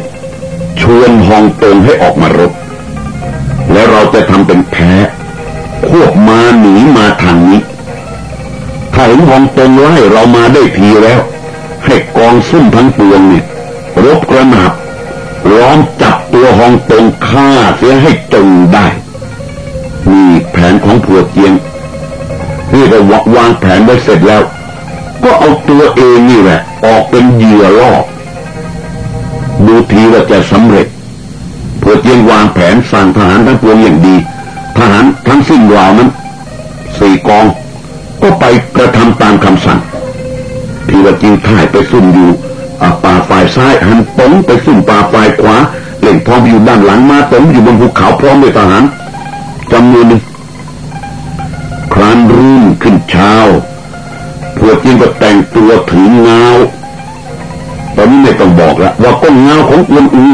ชวนฮองตงให้ออกมารบ แล้วเราจะทำเป็นแพ้ควบมาหนีมาทางนี้ถ้าเห็นฮองตงไล่เรามาได้ทีแล้ว ให้กองซุ่มทั้งปวงเนี่ยรบกระหนับล้อมจับตัวฮองตงฆ่าเสียให้จงได้ ผนของผัวเจียงนี่ก็วางแผนไว้เสร็จแล้ว ก็เอาตัวเองนี่แหละ ออกเป็นเหยื่อล่อดูทีว่าจะสำเร็จผัวเจียงวางแผนสั่งทหารทั้งปวงอย่างดี ทหารทั้งสิ้นเหล่านั้นสี่กอง ก็ไปกระทำตามคำสั่งทีว่าจิงท่ายไปซุ่มอยู่ป่าฝ่ายซ้ายหันตงไปซุ่มป่าฝ่ายขวาเล่นพร้อมอยู่ด้านหลังมาตงอยู่บนภูเขาพร้อมด้วยทหารจำนวนหนึ่ง ก็แต่งตัวถือเงาตอนนี้ไม่ต้องบอกละว่าก็เงาของอวนอู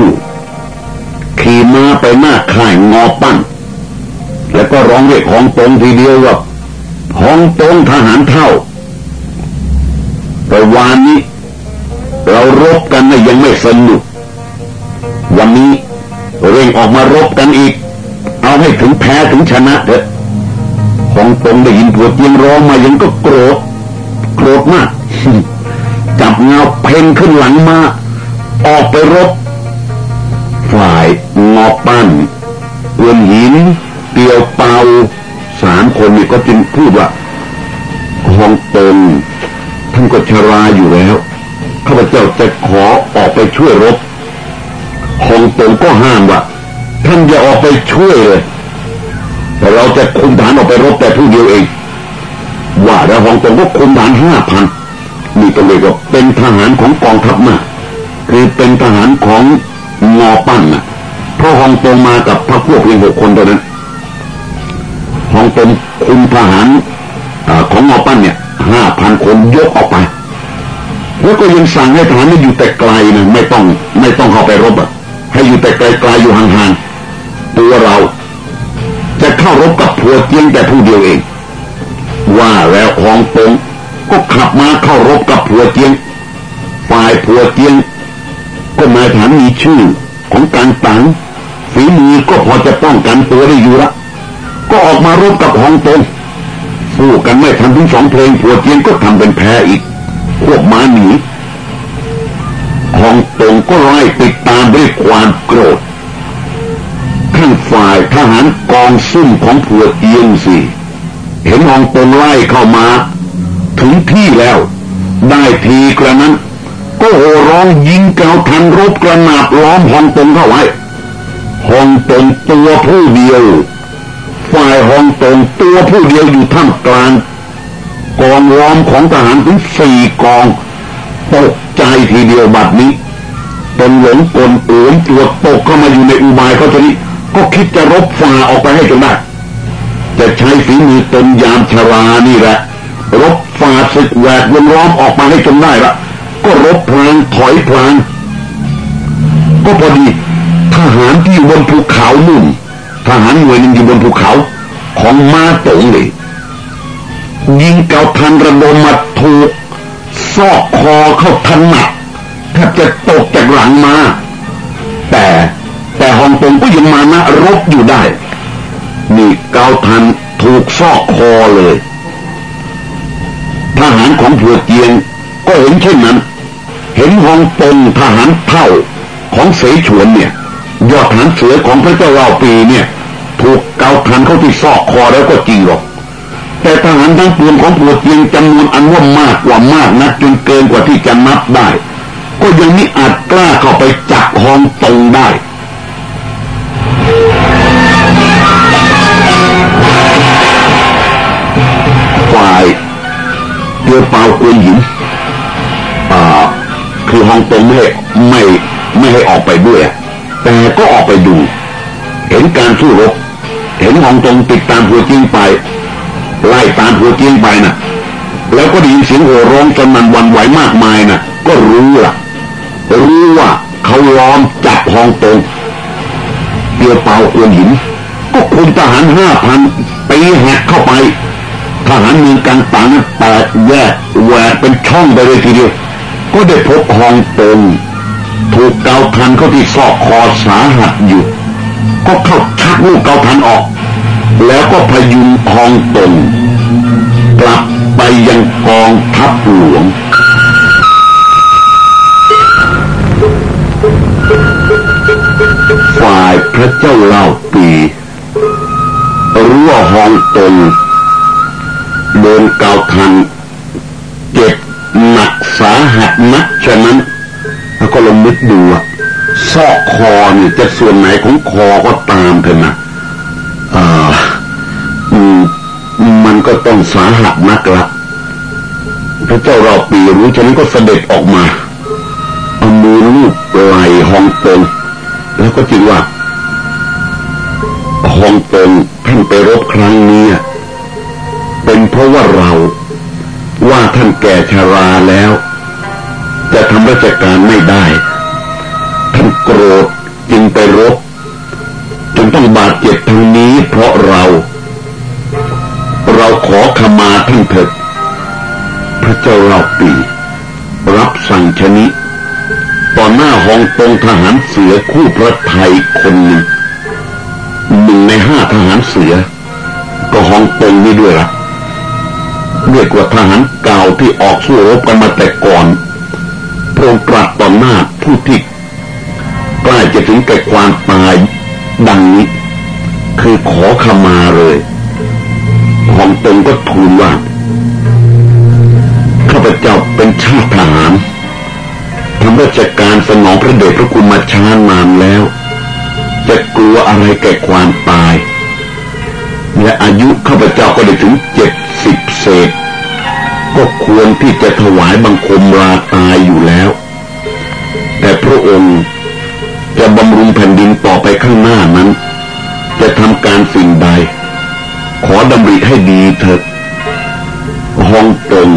ขี่มาไปหน้าข่ายงอปั้นแล้วก็ร้องเรียกของตรงทีเดียวว่าห้องตรงทหารเท่าแต่วานนี้ เรารบกันนะยังไม่สนุก วันนี้เร่งออกมารบกันอีก เอาให้ถึงแพ้ถึงชนะเถอะฮองตงได้ยินผัวเจียงร้องมายังก็โกรธ โกรธมากจับเงาเพ่นขึ้นหลังมา ออกไปรบ ฝ่ายงอปั้นเอือนหินเตียวเปาสามคนนี่ก็จึงพูดว่าฮองตงท่านก็ชราอยู่แล้วข้าพเจ้าจะขอออกไปช่วยรบฮองตงก็ห้ามว่าท่านอย่าออกไปช่วยเลยแต่เราจะคุมฐานออกไปรบแต่ผู้เดียวเอง ว่าแล้วฮองตงก็คุมฐานห้าพันนี่ก็เลยก็เป็นทหารของกองทัพมาคือเป็นทหารของงอปั้นนะเพราะฮองตงมากับพรรคพวกเพียงหกคนเท่านั้นฮองตงคุมทหารอของงอปั้นเนี่ยห้าพันคนยกออกไป แล้วก็ยังสั่งให้ทหารนี่อยู่แต่ไกลนะไม่ต้องไม่ต้องเข้าไปรบอะให้อยู่แต่ไกลๆอยู่ห่างๆตัวเรา จะเข้ารบกับผัวเจียงแต่ผู้เดียวเอง แล้วฮองตงก็ขับมาเข้ารบกับผัวเจียง ฝ่ายผัวเจียง ก็มาฐานมีชื่อของการตังฝีมือก็พอจะป้องกันตัวได้อยู่ละก็ออกมารบกับฮองตงสู้กันไม่ทันถึงสองเพลงผัวเจียงก็ทำเป็นแพ้อีกพวกม้าหนีฮองตงก็ไล่ติดตามด้วยความโกรธข้างฝ่ายทหารกองซุ่มของผัวเตียงสิ เห็นองตงไล่เข้ามา ถึงที่แล้ว ได้ทีกระนั้น ก็โห่ร้องยิงเกาทันรบกระนาบล้อมฮองตงเข้าไว้ฮองตงตัวผู้เดียว ฝ่ายฮองตงตัวผู้เดียวอยู่ท่ามกลางกองล้อมของทหารถึงสี่กองตกใจทีเดียวบัดนี้ตนหลงกลโอนตัวตกเข้ามาอยู่ในอุบายเขาทีนี้ก็คิดจะรบฝ่าออกไปให้จนได้ จะใช้ฝีมือตนยามชรานี่แหละ รบฝ่าศึกแหวกวงล้อมออกมาให้จนได้ละก็รบพลางถอยพลางก็พอดีทหารที่อยู่บนภูเขานุ่มทหารหน่วยนึงอยู่บนภูเขา ของมาตงเลยยิงเกาทันระดมมาถูกซอกคอเข้าทันหนักแทบจะตกจากหลังมา แต่แต่ฮองตงก็ยังมานะรบอยู่ได้ นี่เกาทันถูกซอกคอเลยทหารของผัวเจียงก็เห็นเช่นนั้น เห็นฮองตงทหารเท่าของเสฉวนเนี่ยยอดฐานเสือของพระเจ้าเราปีเนี่ย ถูกเกาทันเข้าที่ซอกคอแล้วก็จริงหรอกแต่ทหารทั้งปวงของผัวเจียงจำนวนอันว่ามากกว่ามากนักจนเกินกว่าที่จะนับได้ ก็ยังไมิอาจกล้าเข้าไปจับฮองตงได้ กวนหินอ่าคือฮองตงไม่ไม่ไม่ให้ออกไปด้วย แต่ก็ออกไปดู เห็นการสู้รบเห็นฮองตงติดตามผัวจิงไป ไล่ตามผัวจิงไปนะ่ะ แล้วก็ได้ยินเสียงโห่ร้องจนมันวันไหวมากมายนะ่ะ ก็รู้ล่ะ รู้ว่าเขาล้อมจับฮองตงเดียวเปล่ากวนหินก็คุมทหารห้าพันไปแหกเข้าไป ทหารเมืองกันตังแตกแยกแหวกเป็นช่องไปเลยทีเดียว ก็ได้พบฮองตงถูกเกาทันเข้าที่ซอกคอสาหัสอยู่ ก็เข้าชักลูกเกาทันออก แล้วก็พยุงฮองตงกลับไปยังกองทัพหลวงฝ่ายพระเจ้าเล่าปี รู้ว่าฮองตง โดนเกาทันเจ็บหนักสาหัสนักฉะนั้นแล้วก็ลองนึกดูอะซอกคอเนี่ยจะส่วนไหนของคอก็ตามเถอะนะอ่ามันก็ต้องสาหัสนักละพระเจ้าเราปีรู้ฉะนั้นก็เสด็จออกมาเอามือลูบไหลหองตงแล้วก็จริงว่าฮองตงท่านไปรบครั้งนี้ เป็นเพราะว่าเราว่าท่านแก่ชราแล้ว จะทำราชการไม่ได้ ท่านโกรธจึงไปรบจนต้องบาดเจ็บทางนี้เพราะเรา เราขอขมาท่านเถิดพระเจ้าเราปี รับสั่งชนิต่อหน้าห้องตรงทหารเสือคู่พระไทยคนหนึ่งหนึ่งในห้าทหารเสือ ก็ห้องตรงนี้ด้วยล่ะ เรียกว่าทหารเก่าที่ออกสู้รบกันมาแต่ก่อนพระองค์ตรัสต่อหน้าผู้ที่ใกล้จะถึงแก่ความตายดังนี้คือขอขมาเลยฮองตงก็ทูลว่าข้าพเจ้าเป็นชาติทหารทำราชการสนองพระเดชพระคุณมาช้านานแล้ว จะกลัวอะไรแก่ความตาย และอายุข้าพเจ้าก็ได้ถึงเจ็ด ควรที่จะถวายบังคมลาตายอยู่แล้ว แต่พระองค์จะบำรุงแผ่นดินต่อไปข้างหน้านั้น จะทำการสิ่งใด ขอดำริให้ดีเถิดห้องตง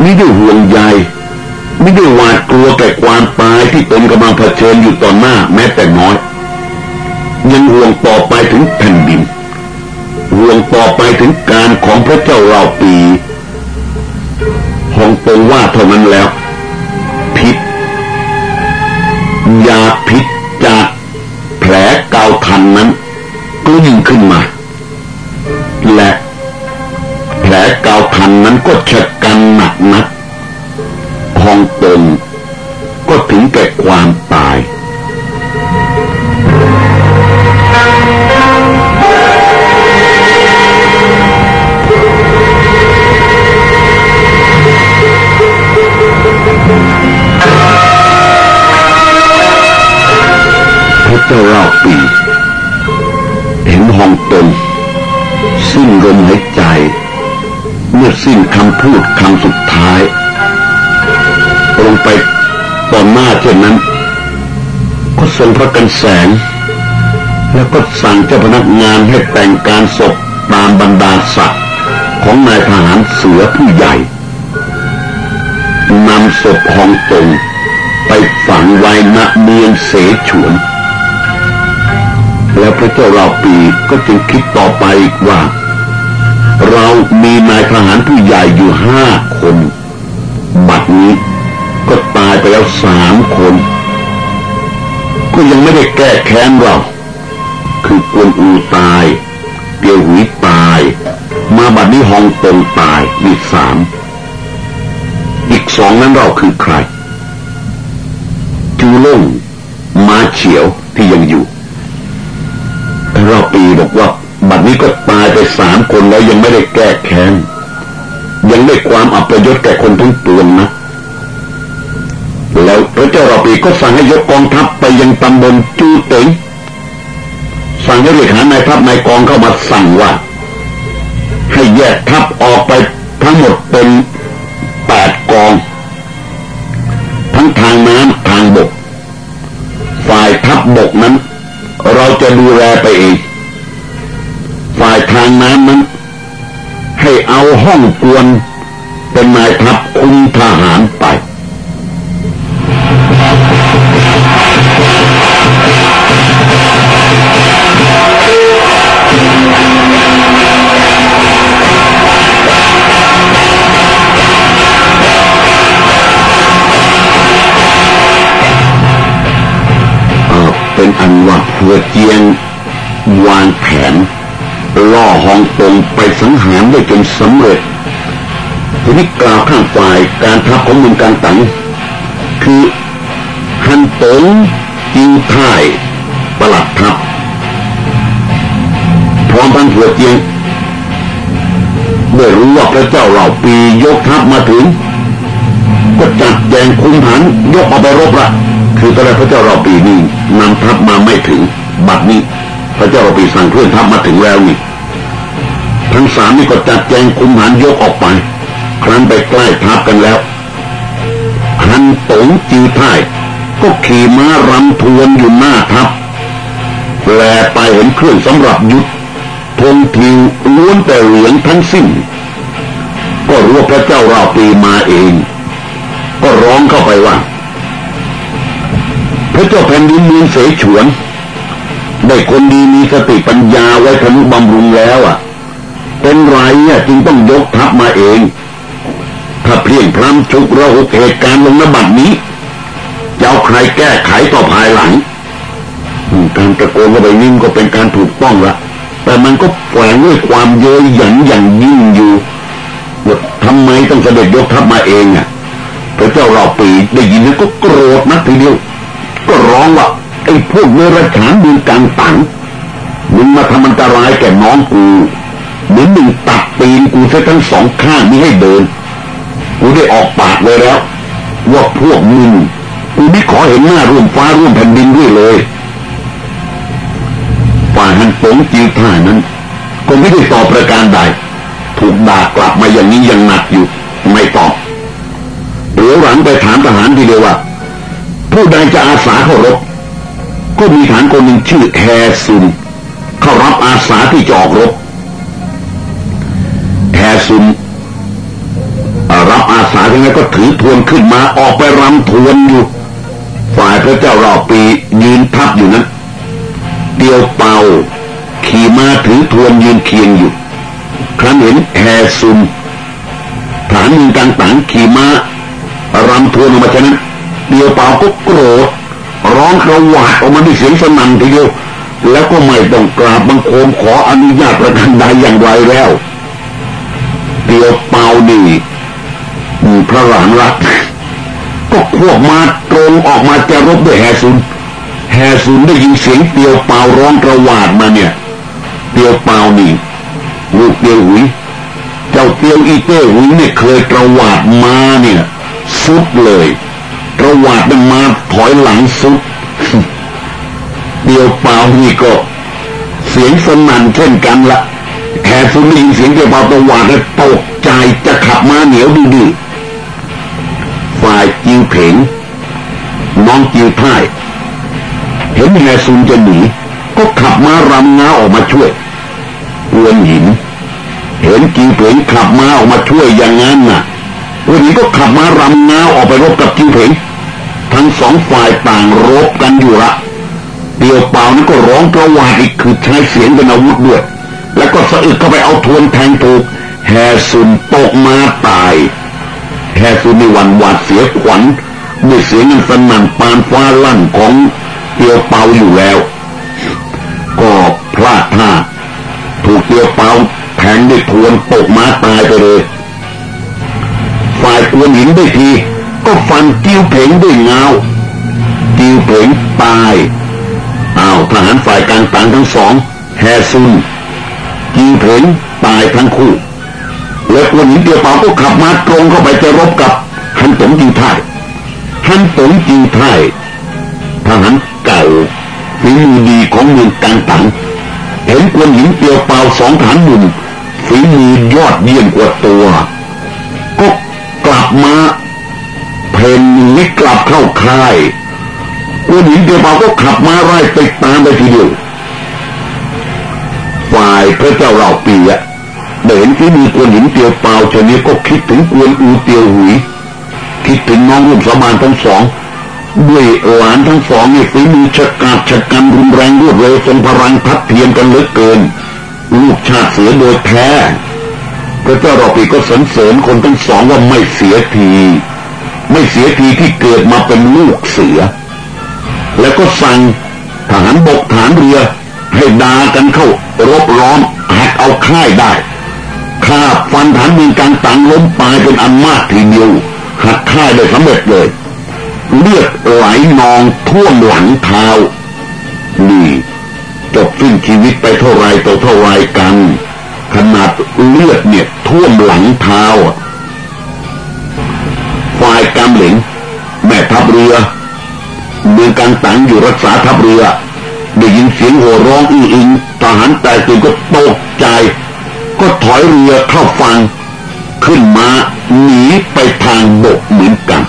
ไม่ได้ห่วงใยไม่ได้หวาดกลัวแก่ความตายที่ตนกำลังเผชิญอยู่ต่อหน้าแม้แต่น้อย ยังห่วงต่อไปถึงแผ่นดินห่วงต่อไปถึงการของพระเจ้าเราปี ของตงว่าเท่านั้นแล้ว พิษยาพิษจากแผลเกาทันนั้นก็ยิ่งขึ้นมา และแผลเกาทันนั้นก็ชะกันหนานให้แต่งการศพตามบรรดาศักดิ์ของนายทหารเสือผู้ใหญ่นำศพห้องตงไปฝังไว้ณเมืองเสฉวน แล้วพระเจ้าเราปีก็จึงคิดต่อไปว่า เรามีนายทหารผู้ใหญ่อยู่ห้าคน บัดนี้ก็ตายไปแล้วสามคน ก็ยังไม่ได้แก้แค้นเรา คือกวนอูตายเปียวหุยตาย มาบัดนี้ฮองตงตายมีสามอีกสองนั้นเราคือใคร จูล่งมาเฉียวที่ยังอยู่เราปีบอกว่าบัดนี้ก็ตายไปสามคนแล้วยังไม่ได้แก้แค้นยังได้ความอัปยศแก่คนทั้งปวงนะแล้วพระเจ้าเราปีก็สั่งให้ยกกองทัพไปยังตำบลจูเต็ง สั่งให้เลขานายทัพนายกองเข้ามาสั่งว่า ให้แยกทัพออกไปทั้งหมดเป็นแปดกอง ทั้งทางน้ำทางบก ฝ่ายทัพบบกนั้น เราจะดูแลไปเองฝ่ายทางน้ำนั้น ให้เอาห้องกวนเป็นนายทัพคุมทหาร การทัพของมืองการตังคือฮันตงจิงท่ายประหลัดทัพพร้อมพันเพื่อเจียงได้รู้ว่าพระเจ้าเหล่าปียกทัพมาถึง ก็จัดแจงคุมหันยกเอาไปรบละคือตอนแรกพระเจ้าเราปีนี้นำทัพมาไม่ถึง บัดนี้ พระเจ้าเราปีสั่งเคลื่อนทัพมาถึงแล้วนี่ทั้งสามนี่ก็จัดแจงคุมหันยกออกไป ครั้นไปใกล้ทัพกันแล้วฮันตงจีท่ายก็ขี่ม้ารำทวนอยู่หน้าทัพแลไปเห็นเครื่องสำหรับยุดธงทิวล้วนแต่เหลืองทั้งสิ้น ก็รู้ว่าพระเจ้าราปีมาเอง ก็ร้องเข้าไปว่า พระเจ้าแผ่นดินเมืองเสฉวนได้คนดีมีสติปัญญาไว้ทนุบำรุงแล้วอะ เป็นไรอะจึงต้องยกทัพมาเอง ถ้าเพียงพรำชุกระหุกเหตุการณ์ลงนบัตนี้จะเอาใครแก้ไขต่อภายหลังการตะโกนเข้าไปนิ่งก็เป็นการถูกต้องละแต่มันก็แฝงด้วยความเย้ยหยันอย่างยิ่งอยู่ว่าทำไมต้องเสด็จยกทัพมาเองอะพระเจ้าเราปีได้ยินแล้วก็โกรธนักทีเดียว ก็ร้องว่าไอ้พวกเนรฉานมือการตังมึงมาทำอันตรายแก่น้องกูเหมือนมึงตัดปีนกูเสียทั้งสองข้างนี้ให้เดิน กูได้ออกปากเลยแล้วว่าพวกมึงกูไม่ขอเห็นหน้าร่วมฟ้าร่วมแผ่นดินด้วยเลยฝ่ายฮันปงจีท่านั้นก็ไม่ได้ตอบประการใดถูกด่ากลับมาอย่างนี้ยังหนักอยู่ ไม่ตอบเหลือหลังไปถามทหารทีเดียวว่า ผู้ใดจะอาสาเข้ารบก็มีฐานคนหนึ่งชื่อแฮซุน เข้ารับอาสาที่จะออกรบแฮซุน อาสาทั้งนั้นก็ถือทวนขึ้นมาออกไปรำทวนอยู่ ฝ่ายพระเจ้ารอปียืนทับอยู่นั้นเดียวเป่า ขี่มาถือทวนยืนเคียงอยู่ ครั้นเห็นแฮซุนฐานมือต่างๆขี่มารำทวนออกมาฉะนั้นเดียวเป่าก็โกรธร้องกระหวาดออกมาด้วยเสียงสนั่นทีเดียวแล้วก็ไม่ต้องกราบบังคมขออนุญาตประกันใดอย่างไรแล้ว เดียวเป่านี่ ระหลานรักก็ควบมาตรงออกมาจะรบด้วยแฮซุน แฮซุนได้ยินเสียงเตียวเปลาร้องกระหวาดมาเนี่ย เตียวเปลานี่ลูกเตียวหุยเจ้าเตียวอีเต้หุยเนี่ยเคยกระหวาดมาเนี่ยสุดเลยระหวาดมันมาถอยหลังสุดเดียวเปลานี่ก็ เสียงสนั่นเช่นกันละแห่สุนีเสียงเดียวเปล่าตะวาดแล้วตกใจจะขับมาเหนียวดีๆ จิวเผงน้องจิวท่าย เห็นแห่ซุนจะหนีก็ขับมารำงาออกมาช่วยอวนหิน เห็นจิวเผงขับมาออกมาช่วยอย่างนั้นน่ะอวนนี้ก็ขับมารำงาออกไปรบกับจิวเผงทั้งสองฝ่ายต่างรบกันอยู่ละเดียวเปล่านั้นก็ร้องกระวาดอีกคือใช้เสียงเป็นอาวุธด้วย แล้วก็สะอึกเข้าไปเอาทวนแทงถูกแฮซุนตกมาตาย แฮซุนในวันหวาดเสียขวัญด้วยเสียงสนั่นปานฟ้าลั่นของเตียวเปาอยู่แล้ว ก็พลาดท่าถูกเตียวเปาแทงด้วยทวนตกมาตายไปเลย ฝ่ายกววนหินได้ที ก็ฟันจิ้วเพ่งด้วยเงาจิ้วเพ่งตายอ้าวทหารฝ่ายกลางต่างทั้งสองแฮซุนจิ้วเพ่งตายทั้งคู่ แล้วกวนหินเตียวเปาก็ขับมาตรงเข้าไปจะรบกับฮันตงจิวไทยฮันตงจิวไทยทหารเก่าฝีมือดีของเมืองกลางตังเห็นกวนหินเตียวเปาสองฐานหนุ่มฝีมือยอดเยี่ยมกว่าตัว ก็กลับมาเพนนิกลับเข้าค่ายกวนหินเตียวเปาก็ขับมาไล่ติดตามไปทีเดียวฝ่ายพระเจ้าเราปีอะ เห็นฝีมือกวนหินเตียวเปล่าชนี้ก็คิดถึงกวนอูเตียวหุยคิดถึงน้องร่วมสมานทั้งสอง ด้วยหลานทั้งสองนี่ฝีมือชะกาดชะกันรุนแรงรวดเร็วทรงพลังพัดเทียมกันเหลือเกิน ลูกชาติเสือโดยแท้พระเจ้ารอปีก็สรรเสริญคนทั้งสองว่าไม่เสียที ไม่เสียทีที่เกิดมาเป็นลูกเสือ แล้วก็สั่งทหารบกฐานเรือให้ดากันเข้ารบล้อมหักเอาค่ายได้ ข้าฟันฐานเมืองกางตังล้มตายเป็นอันมากทีเดียวหักค่ายได้สำเร็จเลย เลือดไหลนองท่วมหลังเท้านี่จบสิ้นชีวิตไปเท่าไรต่อเท่าไรกัน ขนาดเลือดเนี่ยท่วมหลังเท้าฝ่ายกำเหลงแม่ทัพเรือเมืองกันตังอยู่รักษาทัพเรือได้ยินเสียงโห่ร้องอื้ออึงทหารแต่ตื่นก็ตกใจ ก็ถอยเรือเข้าฟัง ขึ้นมาหนีไปทางบกเหมือนกัน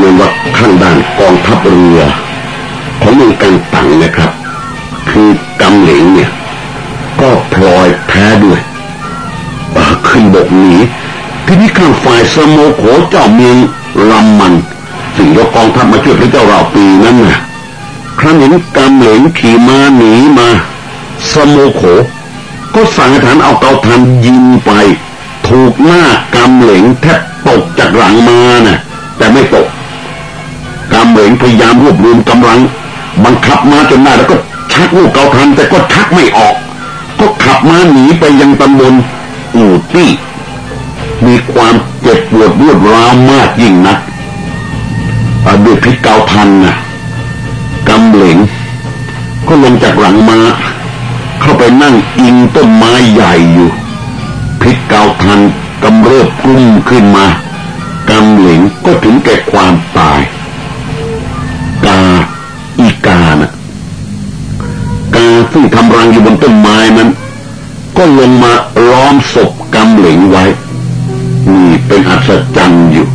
เป็นว่าข้างด้านกองทัพเรือ ของเมืองกันตังนะครับ คือกำเหลงเนี่ย ก็พลอยแพ้ด้วยขึ้นบกหนีที่นี่ข้างฝ่ายสมโมโขเจ้าเมืองลำมัน สิ่งยกกองทัพมาช่วยพระเจ้าเราปีนั้นนะครั้งเห็นกำเหลงขี่มาหนีมาสมโมโข ก็สั่งฐานเอาเกาทันยิงไป ถูกหน้ากำเหลงแทบตกจากหลังมานะ่ะ แต่ไม่ตก กำเหลงพยายามรวบรวมกำลัง บังคับมาจนได้แล้วก็ชักลูกเกาทันแต่ก็ชักไม่ออก ก็ขับมาหนีไปยังตำบลอู่ตี้มีความเจ็บปวดรวดร้าวมากยิ่งนักด้วยพิษเกาทันนะกำเหลงก็ลงจากหลังมา เข้าไปนั่งอิงต้นไม้ใหญ่อยู่พิษเกาทันกำเริบกุ้มขึ้นมากำเหลงก็ถึงแก่ความตาย กาอีกานะกาซึ่งทำรังอยู่บนต้นไม้นั้น ก็ลงมาล้อมศพกำเหลงไว้นี่เป็นอัศจรรย์อยู่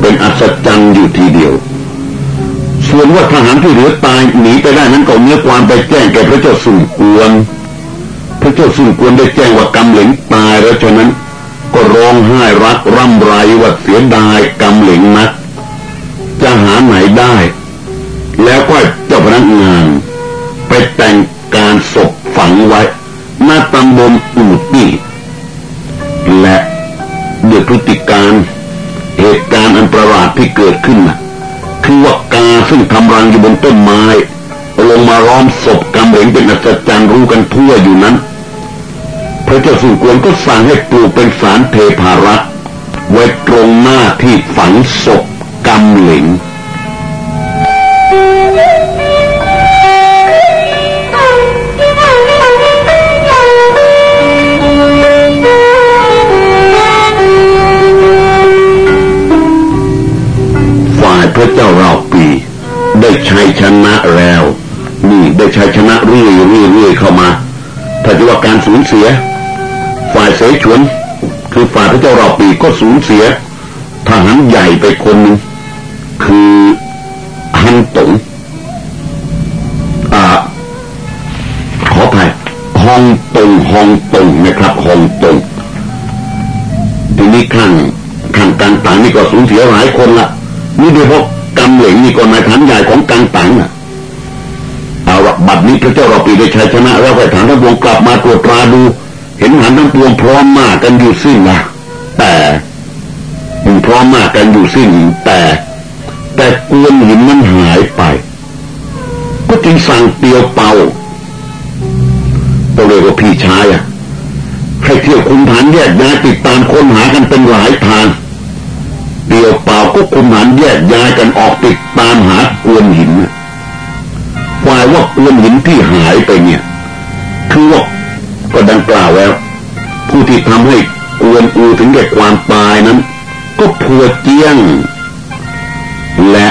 เป็นอัศจรรย์อยู่ทีเดียว ส่วนว่าทหารที่เหลือตายหนีไปได้นั้นก็เนื้อความไปแจ้งแก่พระเจ้าสุนกวน พระเจ้าสุนกวนได้แจ้งว่ากำเหลงตายแล้วฉะนั้น ก็ร้องไห้รักร่ำไรว่าเสียดายกำเหลงนัก หาไหนได้ แล้วก็เจ้าพนักงาน ไปแต่งการศพฝังไว้หน้าตำบลอูตี้และด้วยพฤติการเหตุการณ์อันประหลาดที่เกิดขึ้นนะคือว่ากาซึ่งทำรังอยู่บนต้นไม้ ลงมาล้อมศพกำเหลงเป็นอัศจรรย์รู้กันทั่วอยู่นั้น พระเจ้าสุกวนก็สั่งให้ปลูกเป็นสารเทพารักไว้ตรงหน้าที่ฝังศพ กำเหลงฝ่ายพระเจ้าเราปี ได้ชัยชนะแล้ว นี่ได้ชัยชนะเรื่อยๆเรื่อยเข้ามาถ้าจะว่าการสูญเสีย ฝ่ายเสฉวนคือฝ่ายพระเจ้าเราปีก็สูญเสียทหารใหญ่ไปคนหนึ่ง คือฮันตงอขออภัยฮองตงฮองตงนะครับฮองตงทีนี้ข้างข้างกังตังนี่ก็สูญเสียหลายคนละนี่โดยเฉพาะกำเหลงนี่ก็นายฐานใหญ่ของกังตังอะเอาละบัดนี้พระเจ้าเราปีได้ชัยชนะแล้วไปฐานทั้งวงกลับมาตรวจตราดู เห็นฐานทั้งปวงพร้อมมากกันอยู่สิ้นนะแต่พร้อมมากกันอยู่สิ้นแต่ กวนหินมันหายไป ก็จึงสั่งเตียวเป่าตัวเลยว่าพี่ชายอะให้เที่ยวคุมฐานแยกย้ายติดตามค้นหากันเป็นหลายทางเตียวเป่าก็คุมฐานแยกย้ายกันออกติดตามหากวนหินฝ่ายว่ากวนหินที่หายไปเนี่ย คือว่าก็ดังกล่าวแล้ว ผู้ที่ทำให้กวนอูถึงแก่ความตายนั้น ก็ผัวเจียง และ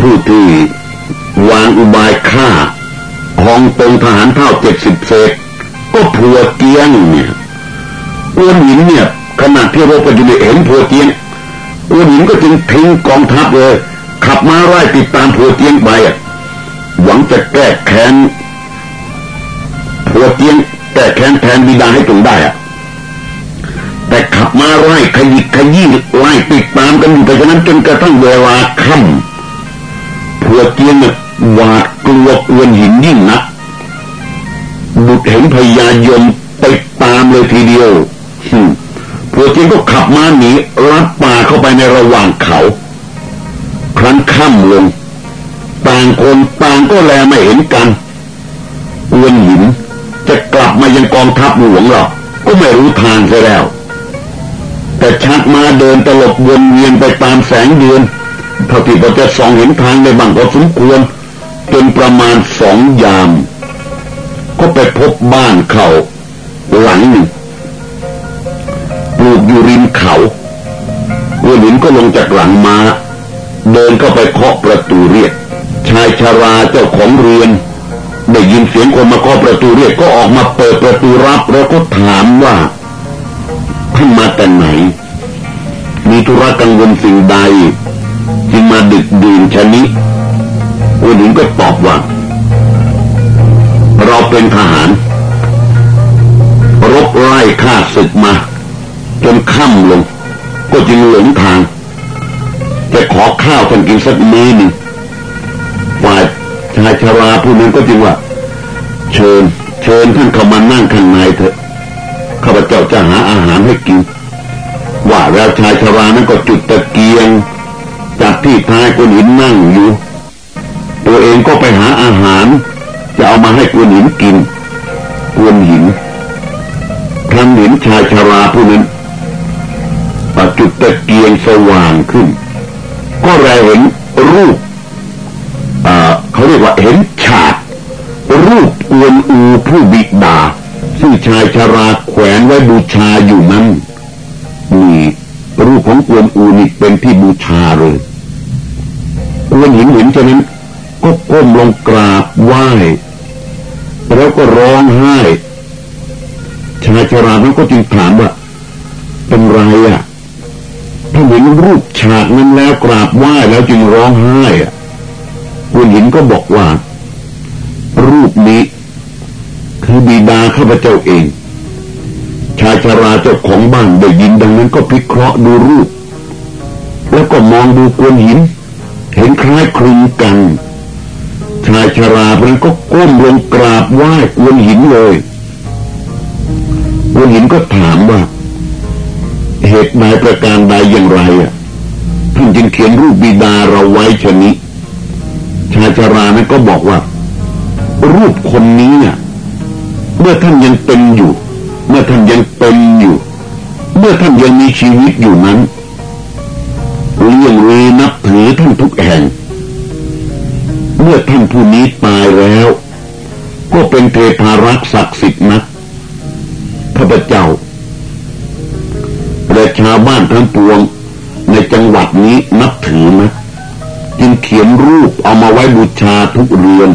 ผู้ที่วางอุบายฆ่าฮองตรงทหารเท่าเจ็ดสิบเศษก็ผัวเกียงเนี่ยอ้วนหินเนี่ยขณะที่รบกันอยู่เห็นผัวเกียงอ้วนหินก็จึงทิ้งกองทัพเลย ขับมาไล่ติดตามผัวเกียงไปหวังจะแก้แค้นผัวเกียงแก้แค้นแทนบิดาให้ตรงได้อะ ขับมาไล่ขยิกขยี้ไล่ติดตามกันอยู่ไปฉะนั้นจนกระทั่งเวลาค่ำผัวเกียนหวาดกลัวกวนหินยิ่งนักบุตรเห็นพญายมไปตามเลยทีเดียวผัวเจียนก็ขับมาหนีลัดป่าเข้าไปในระหว่างเขา ครั้นค่ำลงต่างคนต่างก็แลไม่เห็นกันอวนหินจะกลับมายังกองทัพหลวงหรอกก็ไม่รู้ทางซะแล้ว แต่ชักมาเดินตลบวนเวียนไปตามแสงเดือนเท่าที่พอจะส่องเห็นทางในบางพอสมควรจนประมาณสองยาม ก็ไปพบบ้านเขาหลังหนึ่งปลูกอยู่ริมเขาวัวหลินก็ลงจากหลังมา เดินเข้าไปเคาะประตูเรียก ชายชาราเจ้าของเรือน ได้ยินเสียงคนมาเคาะประตูเรียกก็ออกมาเปิดประตูรับแล้วก็ถามว่า ท่านมาแต่ไหน มีธุระกังวลสิ่งใด จึงมาดึกดื่นชนิดวัวหลินก็ตอบว่า เราเป็นทหาร รบไล่ฆ่าศึกมา จนค่ำลง ก็จึงหลงทาง จะขอข้าวท่านกินสักมื้อหนึ่งฝ่ายชายชราผู้นั้นก็จึงว่า เชิญ เชิญท่านเข้ามานั่งข้างในเถอะ ข้าพเจ้าจะหาอาหารให้กิน ว่าแล้วชายชรานั้นก็จุดตะเกียงจับที่ท้ายคนหินนั่งอยู่ ตัวเองก็ไปหาอาหาร จะเอามาให้กวนหินกินกวนหินครั้งเห็นชายชราผู้นั้นปัจุดตะเกียงสว่างขึ้น ก็แลเห็นรูปเขาเรียกว่าเห็นฉากรูปกวนอูผู้บิดา ซึ่ชายชาราแขวนไว้บูชาอยู่นั้นนี่รูปของกวนอูนี่เป็นที่บูชาเลยกวนหินเห็นฉะนั้นก็ก้มลงกราบไหว้แล้วก็ร้องไห้ชายชรานั้นก็จึงถามว่าเป็นไรอะถ้าเห็นรูปฉากนั้นแล้วกราบไหว้แล้วจึงร้องไห้อะผู้หญิงก็บอกว่า รูปนี้ คือบิดาข้าพเจ้าเอง ชายชราเจ้าของบ้านได้ยินดังนั้นก็พิเคราะห์ดูรูป แล้วก็มองดูกวนหิน เห็นคล้ายคลึงกัน ชายชรามันก็ก้มลงกราบไหว้กวนหินเลยกวนหินก็ถามว่า เหตุใดประการใดอย่างไรอะท่านจึงเขียนรูปบิดาเราไว้ชนิชายชรานั้นก็บอกว่า รูปคนนี้อะ เมื่อท่านยังเป็นอยู่ เมื่อท่านยังเป็นอยู่ เมื่อท่านยังมีชีวิตอยู่นั้นเลี้ยงรีนับถือท่านทุกแห่ง เมื่อท่านผู้นี้ตายแล้ว ก็เป็นเทพารักษ์ศักดิ์สิทธิ์นักข้าพเจ้าและชาวบ้านทั้งปวงในจังหวัดนี้นับถือนะจึงเขียนรูปเอามาไว้บูชาทุกเรือน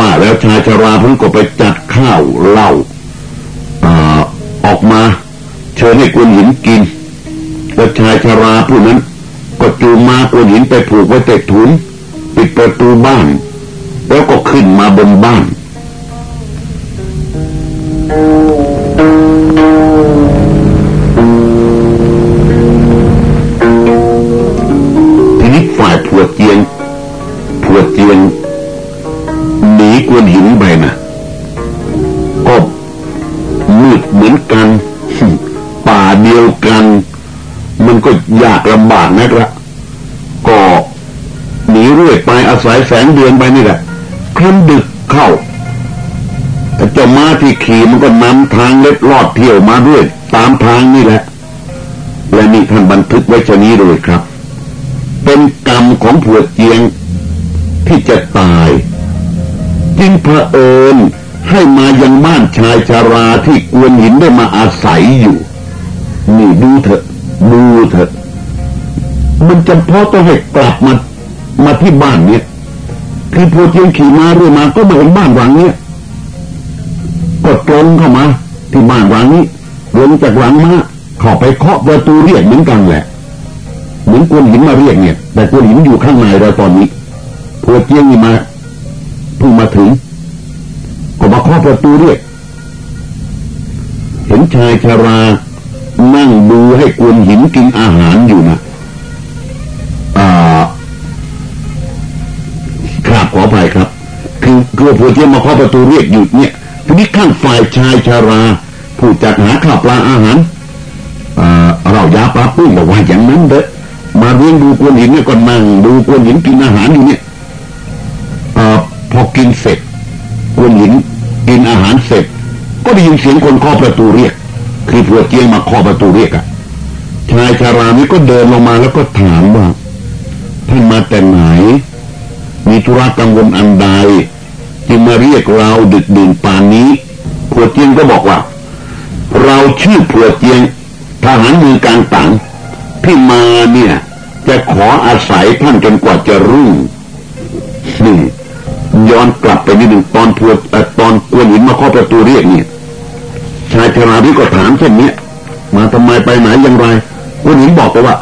ว่าแล้วชายชราเพิ่งก็ไปจัดข้าวเหล้าออกมา เชิญให้กวนหินกิน แล้วชายชราผู้นั้น ก็จูงมากวนหินไปผูกไว้แต่ถุน ปิดประตูบ้าน แล้วก็ขึ้นมาบนบ้าน ศัยแสงเดือนไปนี่แหละครั้นดึกเข้าเจ้าม้าที่ขี่มันก็นำทางเล็ดลอดเที่ยวมาด้วย ตามทางนี่แหละ และนี่ท่านบันทึกไว้ชนี้เลยครับ เป็นกรรมของผัวเจียงที่จะตาย จึงเผอิญให้มายังบ้านชายชาราที่กวนหินได้มาอาศัยอยู่ นี่ดูเถอะดูเถอะ มันจำเพาะต้องให้กลับมามาที่บ้านเนี่ย คือพอเจียงขี่มาเรื่อมาก็มาเห็นบ้านหลังเนี้ยก็ตรงเข้ามา ที่บ้านหลังนี้ลงจากหลังมาเข้าไปเคาะประตูเรียกเหมือนกันแหละเหมือนกวนหินมาเรียกเนี่ย แต่กวนหินอยู่ข้างในเราตอนนี้พอเจียงนี่มาเพิ่งมาถึงก็มาเคาะประตูเรียกเห็นชายชารานั่งดูให้กวนหินกินอาหารอยู่นะ ขออภัยครับ คือคือผัวเจียมาเคาะประตูเรียกอยู่เนี่ยทีนี้ข้างฝ่ายชายชาราผู้จัดหาข้าวปลาอาหารเรายาปลาปุ้งบอกว่าอย่างนั้นเด้อมาเลี้ยงดูกวนหินเนี่ยก็นั่งดูกวนหินกินอาหารอยู่เนี่ยอพอกินเสร็จกวนหินกินอาหารเสร็จ ก็ได้ยินเสียงคนเคาะประตูเรียก คือผัวเจียงมาเคาะประตูเรียกอะชายชารานี้ก็เดินลงมาแล้วก็ถามว่าท่านมาแต่ไหน ธุระกังวลอันใดจึงมาเรียกเราดึกดื่นป่านนี้ผัวเจียงก็บอกว่า เราชื่อผัวเจียงทหารมือกลางต่างที่มาเนี่ย จะขออาศัยท่านจนกว่าจะรุ่งนี่ย้อนกลับไปนิดหนึ่งตอนผัวตอนกวนหินมาเคาะประตูเรียกเนี่ยชายชราที่ก็ถามเช่นนี้มาทำไมไปไหนอย่างไรกวนหินบอกไปว่า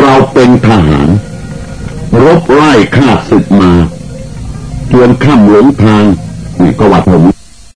เราเป็นทหาร รบไล่ฆ่าศึกมา ชวนข้ามหลงทางนี่ก็วัดผม